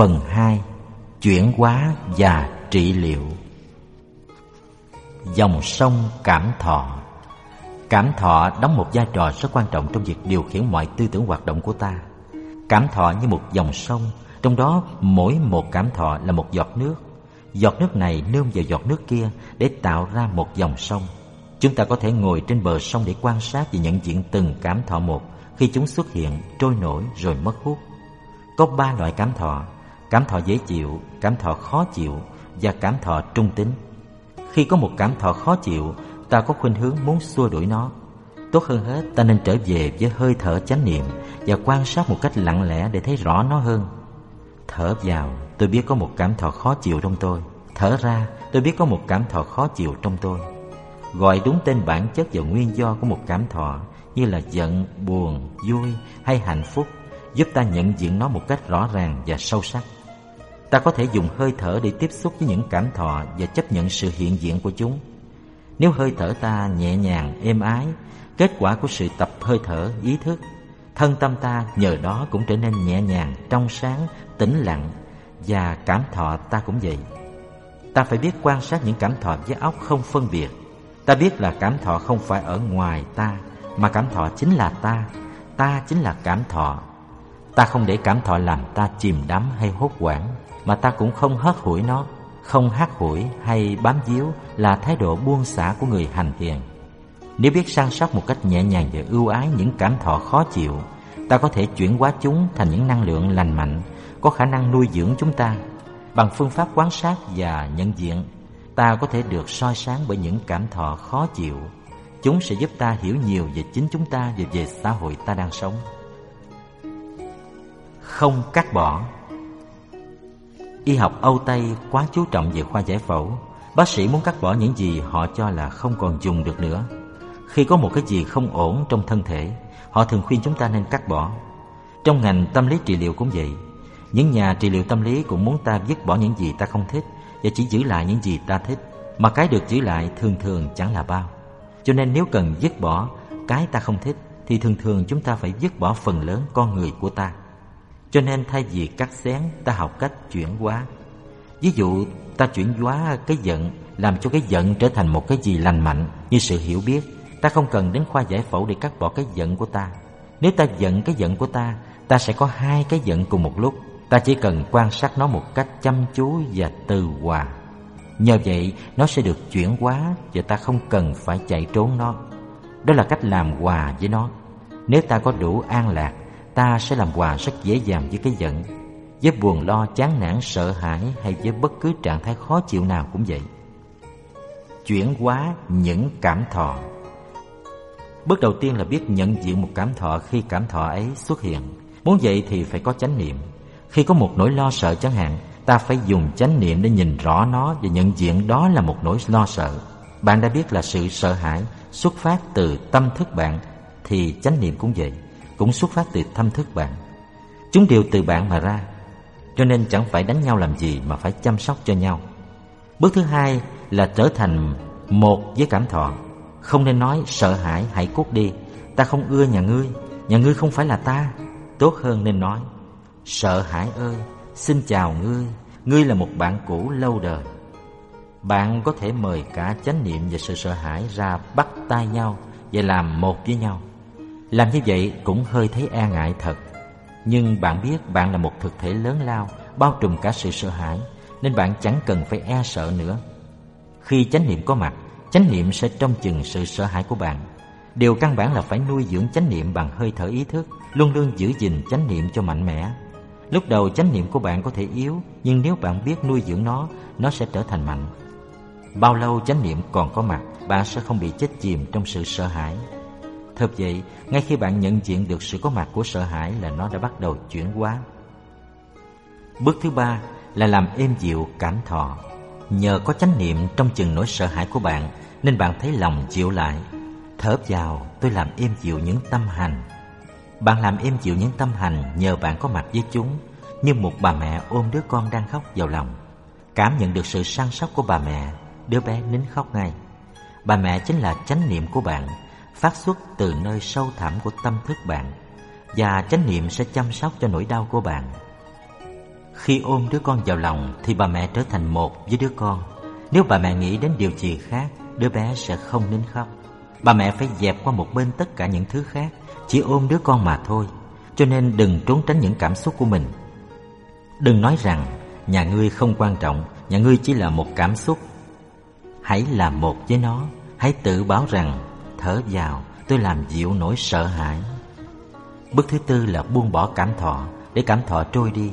Phần 2 Chuyển hóa và trị liệu. Dòng sông cảm thọ. Cảm thọ đóng một vai trò rất quan trọng trong việc điều khiển mọi tư tưởng hoạt động của ta. Cảm thọ như một dòng sông Trong đó mỗi một cảm thọ là một giọt nước. Giọt nước này nương vào giọt nước kia để tạo ra một dòng sông. Chúng ta có thể ngồi trên bờ sông để quan sát và nhận diện từng cảm thọ một Khi chúng xuất hiện, trôi nổi rồi mất hút. Có ba loại cảm thọ. Cảm thọ dễ chịu, cảm thọ khó chịu và cảm thọ trung tính. Khi có một cảm thọ khó chịu ta có khuynh hướng muốn xua đuổi nó. Tốt hơn hết ta nên trở về với hơi thở chánh niệm và quan sát một cách lặng lẽ để thấy rõ nó hơn. Thở vào tôi biết có một cảm thọ khó chịu trong tôi. Thở ra tôi biết có một cảm thọ khó chịu trong tôi. Gọi đúng tên bản chất và nguyên do của một cảm thọ như là giận buồn vui hay hạnh phúc giúp ta nhận diện nó một cách rõ ràng và sâu sắc ta có thể dùng hơi thở để tiếp xúc với những cảm thọ và chấp nhận sự hiện diện của chúng nếu hơi thở ta nhẹ nhàng, êm ái, kết quả của sự tập hơi thở, ý thức, thân tâm ta nhờ đó cũng trở nên nhẹ nhàng, trong sáng, tĩnh lặng và cảm thọ ta cũng vậy. Ta phải biết quan sát những cảm thọ với óc không phân biệt. Ta biết là cảm thọ không phải ở ngoài ta, mà cảm thọ chính là ta, ta chính là cảm thọ. Ta không để cảm thọ làm ta chìm đắm hay hốt hoảng, mà ta cũng không hất hủi nó không hát hủi hay bám víu là thái độ buông xả của người hành thiền. Nếu biết săn sóc một cách nhẹ nhàng và ưu ái những cảm thọ khó chịu, ta có thể chuyển hóa chúng thành những năng lượng lành mạnh, có khả năng nuôi dưỡng chúng ta. Bằng phương pháp quan sát và nhận diện, ta có thể được soi sáng bởi những cảm thọ khó chịu. Chúng sẽ giúp ta hiểu nhiều về chính chúng ta và về xã hội ta đang sống. Không cắt bỏ Y học Âu Tây quá chú trọng về khoa giải phẫu. Bác sĩ muốn cắt bỏ những gì họ cho là không còn dùng được nữa. Khi có một cái gì không ổn trong thân thể, Họ thường khuyên chúng ta nên cắt bỏ. Trong ngành tâm lý trị liệu cũng vậy. Những nhà trị liệu tâm lý cũng muốn ta dứt bỏ những gì ta không thích Và chỉ giữ lại những gì ta thích. Mà cái được giữ lại thường thường chẳng là bao. Cho nên nếu cần dứt bỏ cái ta không thích, Thì thường thường chúng ta phải dứt bỏ phần lớn con người của ta cho nên thay vì cắt xén, Ta học cách chuyển hóa. Ví dụ, ta chuyển hóa cái giận, Làm cho cái giận trở thành một cái gì lành mạnh. Như sự hiểu biết, Ta không cần đến khoa giải phẫu để cắt bỏ cái giận của ta. Nếu ta giận cái giận của ta Ta sẽ có hai cái giận cùng một lúc. Ta chỉ cần quan sát nó một cách chăm chú và từ hòa. Nhờ vậy, nó sẽ được chuyển hóa Và ta không cần phải chạy trốn nó. Đó là cách làm hòa với nó. Nếu ta có đủ an lạc ta sẽ làm hòa rất dễ dàng với cái giận. Với buồn lo, chán nản, sợ hãi hay với bất cứ trạng thái khó chịu nào cũng vậy. Chuyển hóa những cảm thọ. Bước đầu tiên là biết nhận diện một cảm thọ khi cảm thọ ấy xuất hiện. Muốn vậy thì phải có chánh niệm. Khi có một nỗi lo sợ chẳng hạn, ta phải dùng chánh niệm để nhìn rõ nó và nhận diện đó là một nỗi lo sợ. Bạn đã biết là sự sợ hãi xuất phát từ tâm thức bạn, thì chánh niệm cũng vậy cũng xuất phát từ thâm thức bạn. Chúng đều từ bạn mà ra, cho nên chẳng phải đánh nhau làm gì mà phải chăm sóc cho nhau. Bước thứ hai là trở thành một với cảm thọ. Không nên nói sợ hãi hãy cút đi, ta không ưa nhà ngươi, nhà ngươi không phải là ta. Tốt hơn nên nói sợ hãi ơi, xin chào ngươi, ngươi là một bạn cũ lâu đời. Bạn có thể mời cả chánh niệm và sự sợ hãi ra bắt tay nhau và làm một với nhau. Làm như vậy cũng hơi thấy e ngại thật. Nhưng bạn biết bạn là một thực thể lớn lao, Bao trùm cả sự sợ hãi, Nên bạn chẳng cần phải e sợ nữa. Khi chánh niệm có mặt, Chánh niệm sẽ trông chừng sự sợ hãi của bạn. Điều căn bản là phải nuôi dưỡng chánh niệm bằng hơi thở ý thức, Luôn luôn giữ gìn chánh niệm cho mạnh mẽ. Lúc đầu chánh niệm của bạn có thể yếu, Nhưng nếu bạn biết nuôi dưỡng nó Nó sẽ trở thành mạnh. Bao lâu chánh niệm còn có mặt, Bạn sẽ không bị chết chìm trong sự sợ hãi. Thật vậy, ngay khi bạn nhận diện được sự có mặt của sợ hãi là nó đã bắt đầu chuyển hóa. Bước thứ ba là làm êm dịu cảm thọ. Nhờ có chánh niệm trong chừng nỗi sợ hãi của bạn nên bạn thấy lòng chịu lại. Thở vào, tôi làm êm dịu những tâm hành. Bạn làm êm dịu những tâm hành nhờ bạn có mặt với chúng, như một bà mẹ ôm đứa con đang khóc vào lòng. Cảm nhận được sự săn sóc của bà mẹ, đứa bé nín khóc ngay. Bà mẹ chính là chánh niệm của bạn, phát xuất từ nơi sâu thẳm của tâm thức bạn và chánh niệm sẽ chăm sóc cho nỗi đau của bạn. Khi ôm đứa con vào lòng thì bà mẹ trở thành một với đứa con. Nếu bà mẹ nghĩ đến điều gì khác, đứa bé sẽ không nín khóc. Bà mẹ phải dẹp qua một bên tất cả những thứ khác, chỉ ôm đứa con mà thôi. Cho nên đừng trốn tránh những cảm xúc của mình. Đừng nói rằng nhà ngươi không quan trọng, nhà ngươi chỉ là một cảm xúc. Hãy làm một với nó, hãy tự báo rằng thở vào tôi làm dịu nỗi sợ hãi. Bước thứ tư là buông bỏ cảm thọ để cảm thọ trôi đi.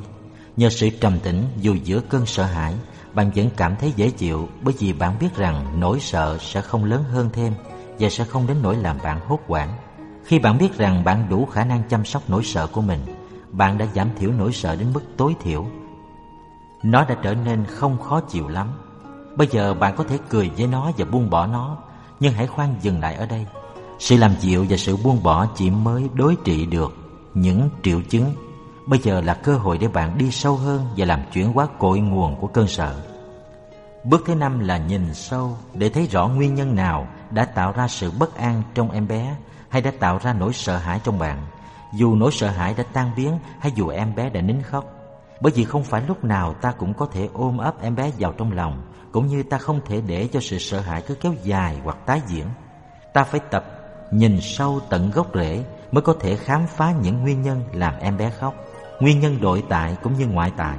Nhờ sự trầm tĩnh dù giữa cơn sợ hãi, bạn vẫn cảm thấy dễ chịu bởi vì bạn biết rằng nỗi sợ sẽ không lớn hơn thêm và sẽ không đến nỗi làm bạn hốt hoảng. Khi bạn biết rằng bạn đủ khả năng chăm sóc nỗi sợ của mình, bạn đã giảm thiểu nỗi sợ đến mức tối thiểu. Nó đã trở nên không khó chịu lắm. Bây giờ bạn có thể cười với nó và buông bỏ nó, nhưng hãy khoan dừng lại ở đây. Sự làm dịu và sự buông bỏ chỉ mới đối trị được những triệu chứng. Bây giờ là cơ hội để bạn đi sâu hơn và làm chuyển hóa cội nguồn của cơn sợ. Bước thứ năm là nhìn sâu để thấy rõ nguyên nhân nào đã tạo ra sự bất an trong em bé hay đã tạo ra nỗi sợ hãi trong bạn. Dù nỗi sợ hãi đã tan biến hay dù em bé đã nín khóc. Bởi vì không phải lúc nào ta cũng có thể ôm ấp em bé vào trong lòng, cũng như ta không thể để cho sự sợ hãi cứ kéo dài hoặc tái diễn. Ta phải tập nhìn sâu tận gốc rễ mới có thể khám phá những nguyên nhân làm em bé khóc. Nguyên nhân nội tại cũng như ngoại tại.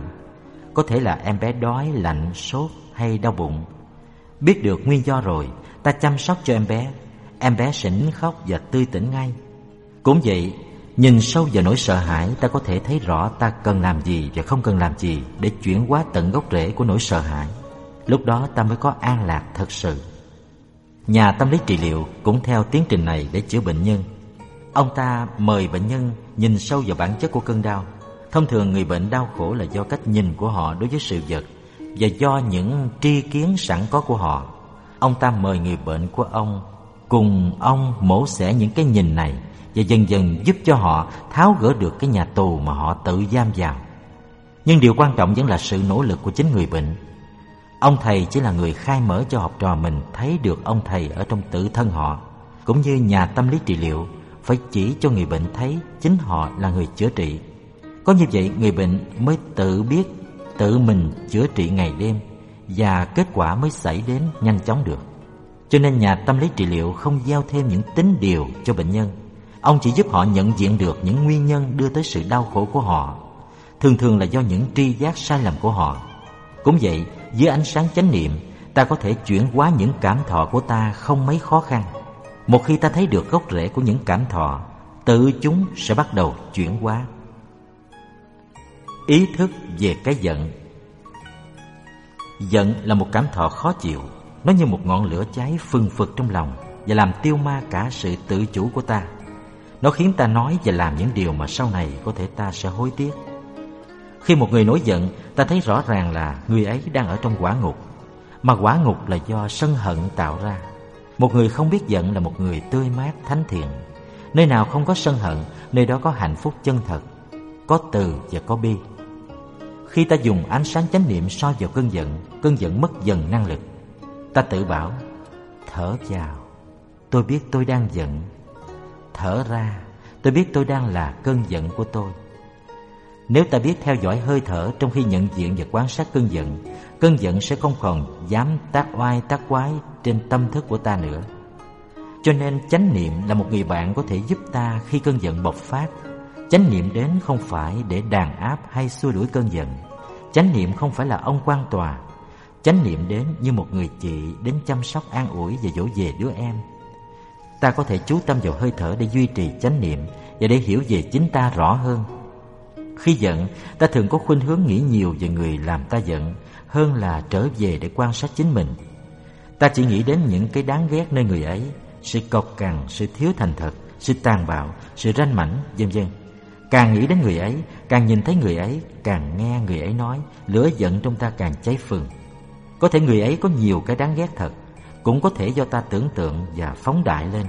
Có thể là em bé đói, lạnh, sốt hay đau bụng. Biết được nguyên do rồi, ta chăm sóc cho em bé, em bé sẽ nín khóc và tươi tỉnh ngay. Cũng vậy, nhìn sâu vào nỗi sợ hãi, ta có thể thấy rõ ta cần làm gì và không cần làm gì để chuyển hóa tận gốc rễ của nỗi sợ hãi. Lúc đó ta mới có an lạc thật sự. Nhà tâm lý trị liệu cũng theo tiến trình này để chữa bệnh nhân. Ông ta mời bệnh nhân nhìn sâu vào bản chất của cơn đau. Thông thường người bệnh đau khổ là do cách nhìn của họ đối với sự vật và do những tri kiến sẵn có của họ. Ông ta mời người bệnh của ông cùng ông mổ xẻ những cái nhìn này và dần dần giúp cho họ tháo gỡ được cái nhà tù mà họ tự giam vào. Nhưng điều quan trọng vẫn là sự nỗ lực của chính người bệnh. Ông thầy chỉ là người khai mở cho học trò mình thấy được ông thầy ở trong tự thân họ, cũng như nhà tâm lý trị liệu phải chỉ cho người bệnh thấy chính họ là người chữa trị. Có như vậy người bệnh mới tự biết tự mình chữa trị ngày đêm và kết quả mới xảy đến nhanh chóng được. Cho nên nhà tâm lý trị liệu không gieo thêm những tính điều cho bệnh nhân. Ông chỉ giúp họ nhận diện được những nguyên nhân đưa tới sự đau khổ của họ. Thường thường là do những tri giác sai lầm của họ. Cũng vậy, dưới ánh sáng chánh niệm, ta có thể chuyển hóa những cảm thọ của ta không mấy khó khăn. Một khi ta thấy được gốc rễ của những cảm thọ, tự chúng sẽ bắt đầu chuyển hóa. Ý thức về cái giận Giận là một cảm thọ khó chịu Nó như một ngọn lửa cháy phừng phực trong lòng Và làm tiêu ma cả sự tự chủ của ta Nó khiến ta nói và làm những điều mà sau này có thể ta sẽ hối tiếc khi một người nổi giận Ta thấy rõ ràng là người ấy đang ở trong quả ngục Mà quả ngục là do sân hận tạo ra Một người không biết giận là một người tươi mát, thánh thiện Nơi nào không có sân hận Nơi đó có hạnh phúc chân thật Có từ và có bi khi ta dùng ánh sáng chánh niệm soi vào cơn giận, cơn giận mất dần năng lực. Ta tự bảo, thở vào, tôi biết tôi đang giận. Thở ra, tôi biết tôi đang là cơn giận của tôi. Nếu ta biết theo dõi hơi thở trong khi nhận diện và quan sát cơn giận, cơn giận sẽ không còn dám tác oai tác quái trên tâm thức của ta nữa. Cho nên chánh niệm là một người bạn có thể giúp ta khi cơn giận bộc phát Chánh niệm đến không phải để đàn áp hay xua đuổi cơn giận. Chánh niệm không phải là ông quan tòa. Chánh niệm đến như một người chị đến chăm sóc an ủi và dỗ về đứa em. Ta có thể chú tâm vào hơi thở để duy trì chánh niệm và để hiểu về chính ta rõ hơn. Khi giận, ta thường có khuynh hướng nghĩ nhiều về người làm ta giận hơn là trở về để quan sát chính mình. Ta chỉ nghĩ đến những cái đáng ghét nơi người ấy, sự cộc cằn, sự thiếu thành thật, sự tàn bạo, sự ranh mảnh, vân vân. Càng nghĩ đến người ấy, càng nhìn thấy người ấy, càng nghe người ấy nói, lửa giận trong ta càng cháy phừng. Có thể người ấy có nhiều cái đáng ghét thật, cũng có thể do ta tưởng tượng và phóng đại lên.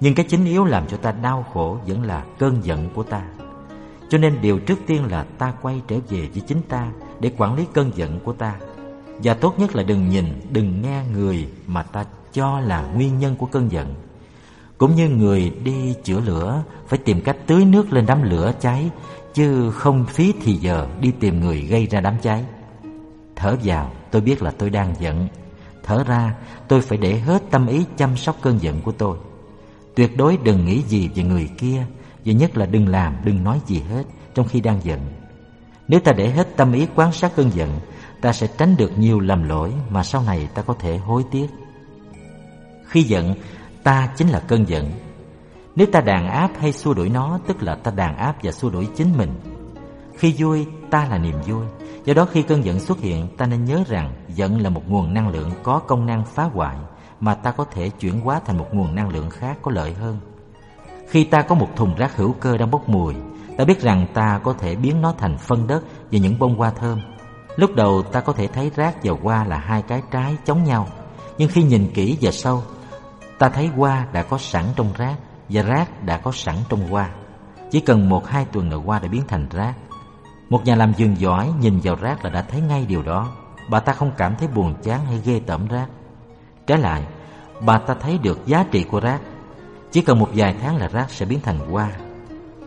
Nhưng cái chính yếu làm cho ta đau khổ vẫn là cơn giận của ta. Cho nên điều trước tiên là ta quay trở về với chính ta để quản lý cơn giận của ta. Và tốt nhất là đừng nhìn, đừng nghe người mà ta cho là nguyên nhân của cơn giận cũng như người đi chữa lửa phải tìm cách tưới nước lên đám lửa cháy chứ không phí thì giờ đi tìm người gây ra đám cháy. Thở vào, tôi biết là tôi đang giận. Thở ra, tôi phải để hết tâm ý chăm sóc cơn giận của tôi. Tuyệt đối đừng nghĩ gì về người kia, và nhất là đừng làm, đừng nói gì hết trong khi đang giận. Nếu ta để hết tâm ý quan sát cơn giận, ta sẽ tránh được nhiều lầm lỗi mà sau này ta có thể hối tiếc. Khi giận, ta chính là cơn giận. Nếu ta đàn áp hay xua đuổi nó, tức là ta đàn áp và xua đuổi chính mình. Khi vui, ta là niềm vui. Do đó khi cơn giận xuất hiện, ta nên nhớ rằng giận là một nguồn năng lượng có công năng phá hoại mà ta có thể chuyển hóa thành một nguồn năng lượng khác có lợi hơn. Khi ta có một thùng rác hữu cơ đang bốc mùi, ta biết rằng ta có thể biến nó thành phân đất và những bông hoa thơm. Lúc đầu ta có thể thấy rác và hoa là hai cái trái chống nhau, nhưng khi nhìn kỹ và sâu, ta thấy hoa đã có sẵn trong rác và rác đã có sẵn trong hoa. Chỉ cần một hai tuần là hoa đã biến thành rác. Một nhà làm vườn giỏi nhìn vào rác là đã thấy ngay điều đó. Bà ta không cảm thấy buồn chán hay ghê tởm rác. Trái lại, bà ta thấy được giá trị của rác. Chỉ cần một vài tháng là rác sẽ biến thành hoa.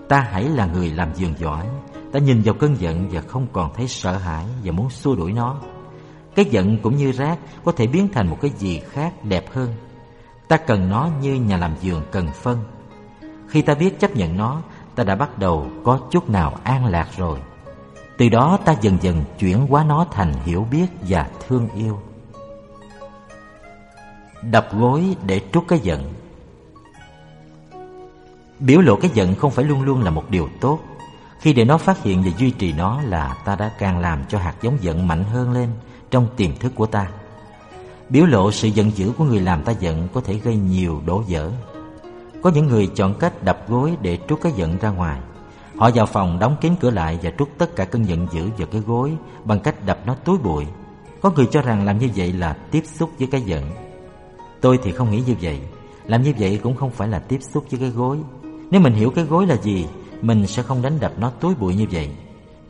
Ta hãy là người làm vườn giỏi. Ta nhìn vào cơn giận và không còn thấy sợ hãi và muốn xua đuổi nó. Cái giận cũng như rác có thể biến thành một cái gì khác đẹp hơn. Ta cần nó như nhà làm vườn cần phân. Khi ta biết chấp nhận nó, ta đã bắt đầu có chút nào an lạc rồi. Từ đó ta dần dần chuyển hóa nó thành hiểu biết và thương yêu. Đập gối để trút cái giận Biểu lộ cái giận không phải luôn luôn là một điều tốt. Khi để nó phát hiện và duy trì nó là ta đã càng làm cho hạt giống giận mạnh hơn lên trong tiềm thức của ta. Biểu lộ sự giận dữ của người làm ta giận có thể gây nhiều đổ vỡ Có những người chọn cách đập gối để trút cái giận ra ngoài. Họ vào phòng đóng kín cửa lại và trút tất cả cơn giận dữ vào cái gối Bằng cách đập nó túi bụi. Có người cho rằng làm như vậy là tiếp xúc với cái giận. Tôi thì không nghĩ như vậy. Làm như vậy cũng không phải là tiếp xúc với cái gối. Nếu mình hiểu cái gối là gì, Mình sẽ không đánh đập nó túi bụi như vậy.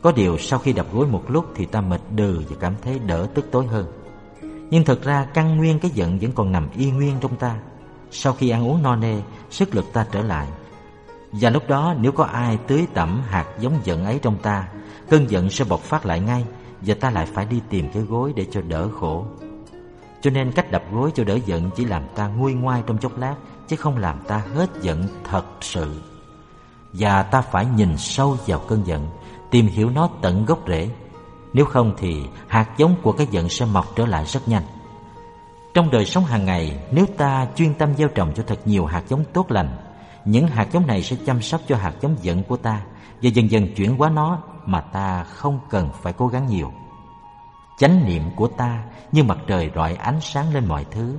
Có điều sau khi đập gối một lúc Thì ta mệt đừ và cảm thấy đỡ tức tối hơn. Nhưng thật ra căn nguyên cái giận vẫn còn nằm y nguyên trong ta. Sau khi ăn uống no nê, Sức lực ta trở lại. Và lúc đó nếu có ai tưới tẩm hạt giống giận ấy trong ta, Cơn giận sẽ bộc phát lại ngay Và ta lại phải đi tìm cái gối để cho đỡ khổ cho nên cách đập gối cho đỡ giận chỉ làm ta nguôi ngoai trong chốc lát, Chứ không làm ta hết giận thật sự. Và ta phải nhìn sâu vào cơn giận, Tìm hiểu nó tận gốc rễ. Nếu không thì hạt giống của cái giận sẽ mọc trở lại rất nhanh. Trong đời sống hàng ngày, Nếu ta chuyên tâm gieo trồng cho thật nhiều hạt giống tốt lành, Những hạt giống này sẽ chăm sóc cho hạt giống giận của ta Và dần dần chuyển hóa nó Mà ta không cần phải cố gắng nhiều. Chánh niệm của ta như mặt trời rọi ánh sáng lên mọi thứ.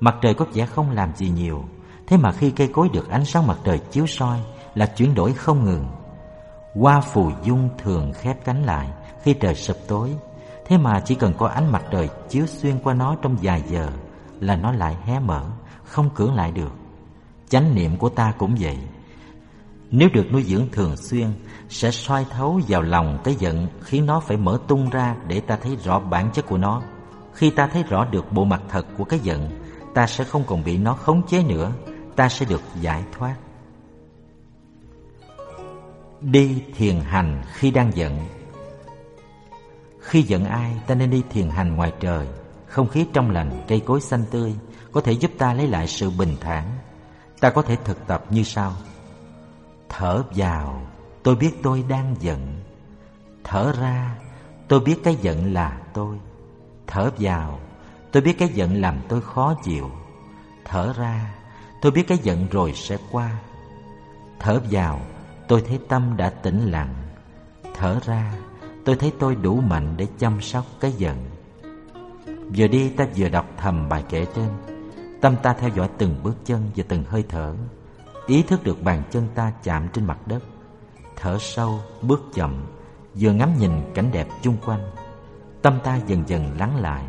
Mặt trời có vẻ không làm gì nhiều, thế mà khi cây cối được ánh sáng mặt trời chiếu soi là chuyển đổi không ngừng. Hoa phù dung thường khép cánh lại khi trời sập tối, thế mà chỉ cần có ánh mặt trời chiếu xuyên qua nó trong vài giờ là nó lại hé mở, không cưỡng lại được. Chánh niệm của ta cũng vậy. Nếu được nuôi dưỡng thường xuyên sẽ soi thấu vào lòng cái giận khiến nó phải mở tung ra để ta thấy rõ bản chất của nó. Khi ta thấy rõ được bộ mặt thật của cái giận, ta sẽ không còn bị nó khống chế nữa, ta sẽ được giải thoát. Đi thiền hành khi đang giận Khi giận ai, ta nên đi thiền hành ngoài trời. Không khí trong lành, cây cối xanh tươi có thể giúp ta lấy lại sự bình thản. Ta có thể thực tập như sau. Thở vào tôi biết tôi đang giận. Thở ra, tôi biết cái giận là tôi. Thở vào, tôi biết cái giận làm tôi khó chịu. Thở ra, tôi biết cái giận rồi sẽ qua. Thở vào, tôi thấy tâm đã tĩnh lặng. Thở ra, tôi thấy tôi đủ mạnh để chăm sóc cái giận. Vừa đi ta vừa đọc thầm bài kể trên. Tâm ta theo dõi từng bước chân và từng hơi thở. Ý thức được bàn chân ta chạm trên mặt đất thở sâu, bước chậm, vừa ngắm nhìn cảnh đẹp chung quanh. Tâm ta dần dần lắng lại,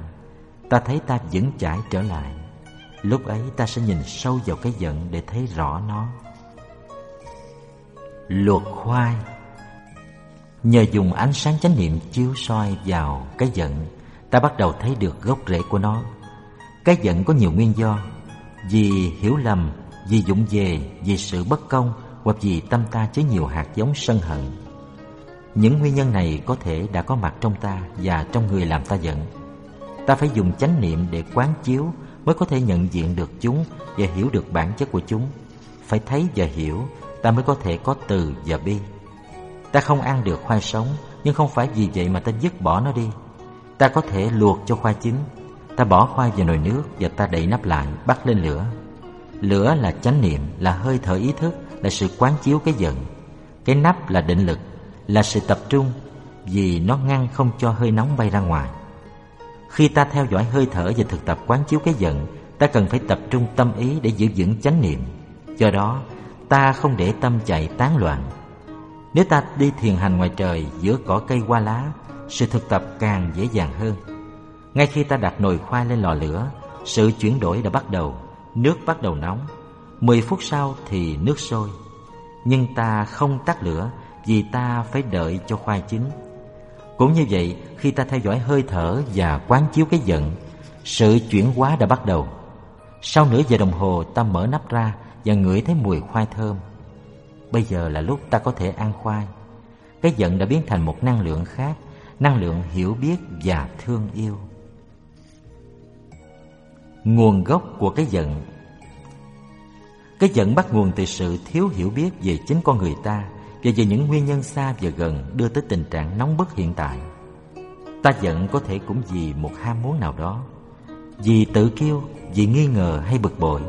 ta thấy ta vững chãi trở lại. Lúc ấy ta sẽ nhìn sâu vào cái giận để thấy rõ nó. Luộc khoai Nhờ dùng ánh sáng chánh niệm chiếu soi vào cái giận, ta bắt đầu thấy được gốc rễ của nó. Cái giận có nhiều nguyên do, vì hiểu lầm, vì dụng về, vì sự bất công, hoặc vì tâm ta chứa nhiều hạt giống sân hận. Những nguyên nhân này có thể đã có mặt trong ta và trong người làm ta giận. Ta phải dùng chánh niệm để quán chiếu mới có thể nhận diện được chúng và hiểu được bản chất của chúng. Phải thấy và hiểu, ta mới có thể có từ và bi. Ta không ăn được khoai sống, nhưng không phải vì vậy mà ta dứt bỏ nó đi. Ta có thể luộc cho khoai chín, ta bỏ khoai vào nồi nước và ta đậy nắp lại, bắt lên lửa. Lửa là chánh niệm, là hơi thở ý thức, là sự quán chiếu cái giận. Cái nắp là định lực, là sự tập trung, vì nó ngăn không cho hơi nóng bay ra ngoài. Khi ta theo dõi hơi thở và thực tập quán chiếu cái giận, ta cần phải tập trung tâm ý để giữ vững chánh niệm. Do đó, ta không để tâm chạy tán loạn. Nếu ta đi thiền hành ngoài trời giữa cỏ cây hoa lá, sự thực tập càng dễ dàng hơn. Ngay khi ta đặt nồi khoai lên lò lửa, sự chuyển đổi đã bắt đầu, nước bắt đầu nóng. Mười phút sau thì nước sôi. Nhưng ta không tắt lửa vì ta phải đợi cho khoai chín. Cũng như vậy, khi ta theo dõi hơi thở và quán chiếu cái giận, sự chuyển hóa đã bắt đầu. Sau nửa giờ đồng hồ ta mở nắp ra và ngửi thấy mùi khoai thơm. Bây giờ là lúc ta có thể ăn khoai. Cái giận đã biến thành một năng lượng khác, năng lượng hiểu biết và thương yêu. Nguồn gốc của cái giận cái giận bắt nguồn từ sự thiếu hiểu biết về chính con người ta và về những nguyên nhân xa và gần đưa tới tình trạng nóng bức hiện tại. Ta giận có thể cũng vì một ham muốn nào đó, vì tự kiêu, vì nghi ngờ hay bực bội.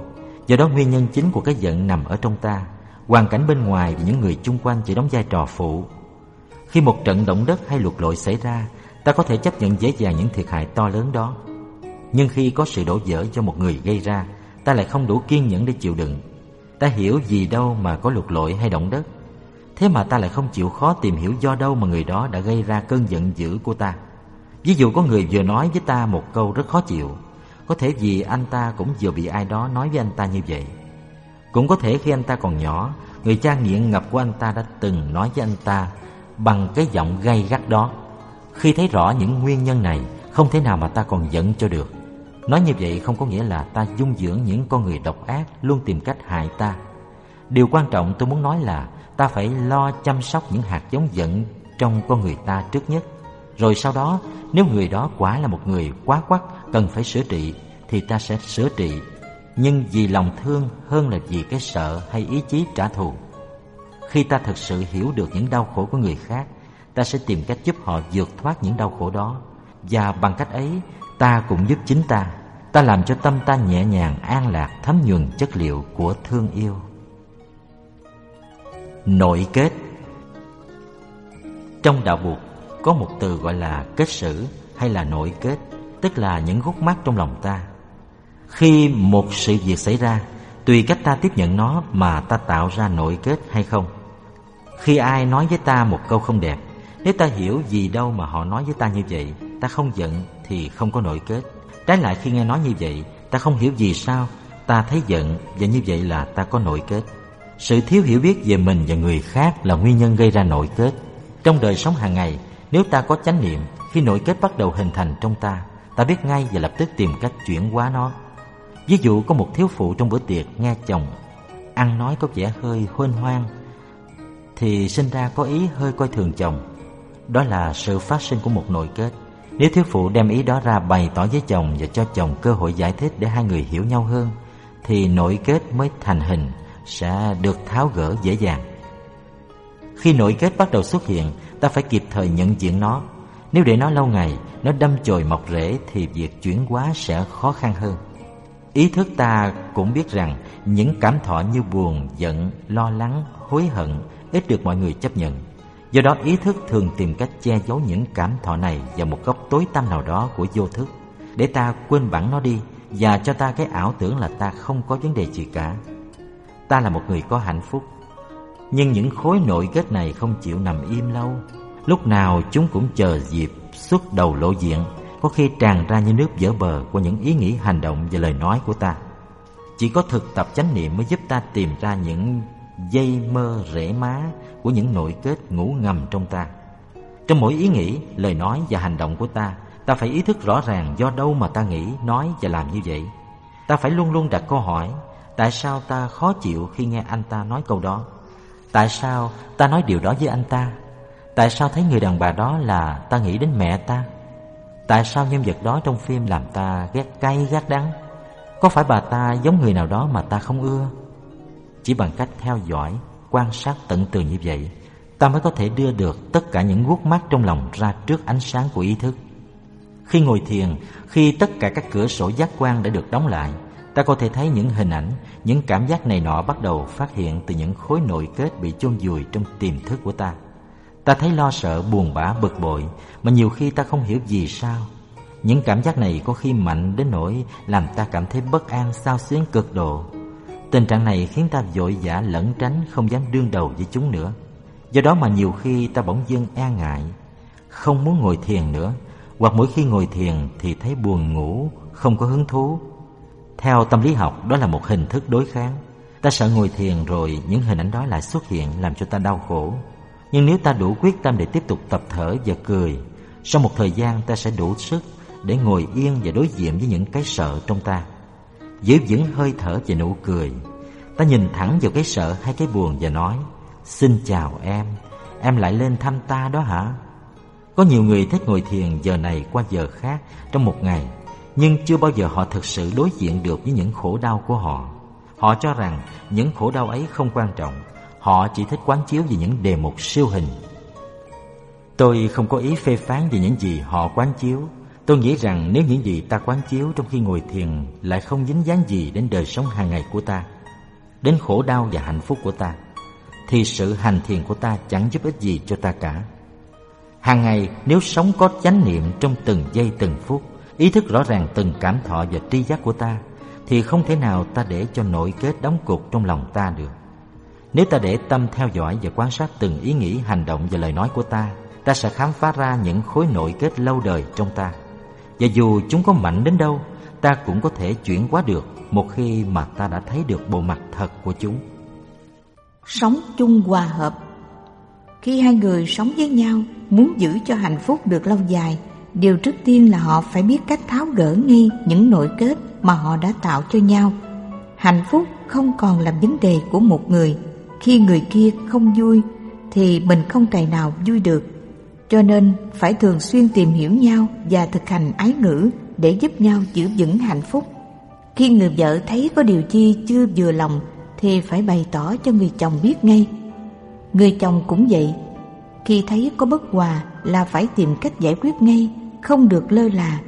Do đó nguyên nhân chính của cái giận nằm ở trong ta, hoàn cảnh bên ngoài và những người chung quanh chỉ đóng vai trò phụ. Khi một trận động đất hay lụt lội xảy ra, ta có thể chấp nhận dễ dàng những thiệt hại to lớn đó. Nhưng khi có sự đổ vỡ do một người gây ra, ta lại không đủ kiên nhẫn để chịu đựng. Ta hiểu gì đâu mà có lục lội hay động đất Thế mà ta lại không chịu khó tìm hiểu do đâu mà người đó đã gây ra cơn giận dữ của ta. Ví dụ có người vừa nói với ta một câu rất khó chịu, có thể vì anh ta cũng vừa bị ai đó nói với anh ta như vậy. Cũng có thể khi anh ta còn nhỏ, người cha nghiện ngập của anh ta đã từng nói với anh ta bằng cái giọng gay gắt đó. Khi thấy rõ những nguyên nhân này, không thể nào mà ta còn giận cho được. Nói như vậy không có nghĩa là ta dung dưỡng những con người độc ác luôn tìm cách hại ta. Điều quan trọng tôi muốn nói là ta phải lo chăm sóc những hạt giống giận trong con người ta trước nhất. Rồi sau đó, nếu người đó quả là một người quá quắc cần phải sửa trị, thì ta sẽ sửa trị. Nhưng vì lòng thương hơn là vì cái sợ hay ý chí trả thù. Khi ta thực sự hiểu được những đau khổ của người khác, ta sẽ tìm cách giúp họ vượt thoát những đau khổ đó. Và bằng cách ấy, ta cũng giúp chính ta. Ta làm cho tâm ta nhẹ nhàng, an lạc, thấm nhuần chất liệu của thương yêu. Nội kết Trong đạo Phật có một từ gọi là kết sử hay là nội kết, tức là những gút mắt trong lòng ta. Khi một sự việc xảy ra, tùy cách ta tiếp nhận nó mà ta tạo ra nội kết hay không. Khi ai nói với ta một câu không đẹp, nếu ta hiểu gì đâu mà họ nói với ta như vậy, ta không giận thì không có nội kết. Trái lại khi nghe nói như vậy, ta không hiểu gì sao, ta thấy giận và như vậy là ta có nội kết. Sự thiếu hiểu biết về mình và người khác là nguyên nhân gây ra nội kết. Trong đời sống hàng ngày, nếu ta có chánh niệm, khi nội kết bắt đầu hình thành trong ta, ta biết ngay và lập tức tìm cách chuyển hóa nó. Ví dụ có một thiếu phụ trong bữa tiệc nghe chồng ăn nói có vẻ hơi huênh hoang, thì sinh ra có ý hơi coi thường chồng. Đó là sự phát sinh của một nội kết. Nếu thiếu phụ đem ý đó ra bày tỏ với chồng và cho chồng cơ hội giải thích để hai người hiểu nhau hơn, thì nội kết mới thành hình sẽ được tháo gỡ dễ dàng. Khi nội kết bắt đầu xuất hiện, ta phải kịp thời nhận diện nó. Nếu để nó lâu ngày, nó đâm chồi mọc rễ thì việc chuyển hóa sẽ khó khăn hơn. Ý thức ta cũng biết rằng những cảm thọ như buồn, giận, lo lắng, hối hận ít được mọi người chấp nhận. Do đó ý thức thường tìm cách che giấu những cảm thọ này vào một góc tối tăm nào đó của vô thức để ta quên bẵng nó đi và cho ta cái ảo tưởng là ta không có vấn đề gì cả ta là một người có hạnh phúc. Nhưng những khối nội kết này không chịu nằm im lâu. Lúc nào chúng cũng chờ dịp xuất đầu lộ diện, có khi tràn ra như nước vỡ bờ của những ý nghĩ hành động và lời nói của ta. Chỉ có thực tập chánh niệm mới giúp ta tìm ra những dây mơ rễ má của những nội kết ngủ ngầm trong ta. Trong mỗi ý nghĩ, lời nói và hành động của ta, ta phải ý thức rõ ràng do đâu mà ta nghĩ, nói và làm như vậy. Ta phải luôn luôn đặt câu hỏi Tại sao ta khó chịu khi nghe anh ta nói câu đó? Tại sao ta nói điều đó với anh ta? Tại sao thấy người đàn bà đó là ta nghĩ đến mẹ ta? Tại sao nhân vật đó trong phim làm ta ghét cay ghét đắng? Có phải bà ta giống người nào đó mà ta không ưa? Chỉ bằng cách theo dõi, quan sát tận tường như vậy, ta mới có thể đưa được tất cả những guốc mắt trong lòng ra trước ánh sáng của ý thức. Khi ngồi thiền, khi tất cả các cửa sổ giác quan đã được đóng lại, ta có thể thấy những hình ảnh, những cảm giác này nọ bắt đầu phát hiện từ những khối nội kết bị chôn vùi trong tiềm thức của ta. Ta thấy lo sợ, buồn bã, bực bội mà nhiều khi ta không hiểu vì sao. Những cảm giác này có khi mạnh đến nỗi làm ta cảm thấy bất an, sao xuyến cực độ. Tình trạng này khiến ta vội vã lẩn tránh, không dám đương đầu với chúng nữa. Do đó mà nhiều khi ta bỗng dưng e ngại, không muốn ngồi thiền nữa, hoặc mỗi khi ngồi thiền thì thấy buồn ngủ, không có hứng thú. Theo tâm lý học, đó là một hình thức đối kháng. Ta sợ ngồi thiền rồi những hình ảnh đó lại xuất hiện làm cho ta đau khổ. Nhưng nếu ta đủ quyết tâm để tiếp tục tập thở và cười, sau một thời gian ta sẽ đủ sức để ngồi yên và đối diện với những cái sợ trong ta. Giữ vững hơi thở và nụ cười, ta nhìn thẳng vào cái sợ hay cái buồn và nói: "Xin chào em, em lại lên thăm ta đó hả?" Có nhiều người thích ngồi thiền giờ này qua giờ khác trong một ngày, nhưng chưa bao giờ họ thực sự đối diện được với những khổ đau của họ. Họ cho rằng những khổ đau ấy không quan trọng, họ chỉ thích quán chiếu về những đề mục siêu hình. Tôi không có ý phê phán về những gì họ quán chiếu. Tôi nghĩ rằng nếu những gì ta quán chiếu trong khi ngồi thiền lại không dính dáng gì đến đời sống hàng ngày của ta, đến khổ đau và hạnh phúc của ta, thì sự hành thiền của ta chẳng giúp ích gì cho ta cả. Hàng ngày nếu sống có chánh niệm trong từng giây từng phút, ý thức rõ ràng từng cảm thọ và tri giác của ta, thì không thể nào ta để cho nội kết đóng cục trong lòng ta được. Nếu ta để tâm theo dõi và quan sát từng ý nghĩ, hành động và lời nói của ta, ta sẽ khám phá ra những khối nội kết lâu đời trong ta. Và dù chúng có mạnh đến đâu, ta cũng có thể chuyển hóa được một khi mà ta đã thấy được bộ mặt thật của chúng. Sống chung hòa hợp Khi hai người sống với nhau, muốn giữ cho hạnh phúc được lâu dài, điều trước tiên là họ phải biết cách tháo gỡ ngay những nội kết mà họ đã tạo cho nhau. Hạnh phúc không còn là vấn đề của một người. Khi người kia không vui, thì mình không tài nào vui được. Cho nên phải thường xuyên tìm hiểu nhau và thực hành ái ngữ để giúp nhau giữ vững hạnh phúc. Khi người vợ thấy có điều chi chưa vừa lòng thì phải bày tỏ cho người chồng biết ngay. Người chồng cũng vậy, khi thấy có bất hòa là phải tìm cách giải quyết ngay, không được lơ là.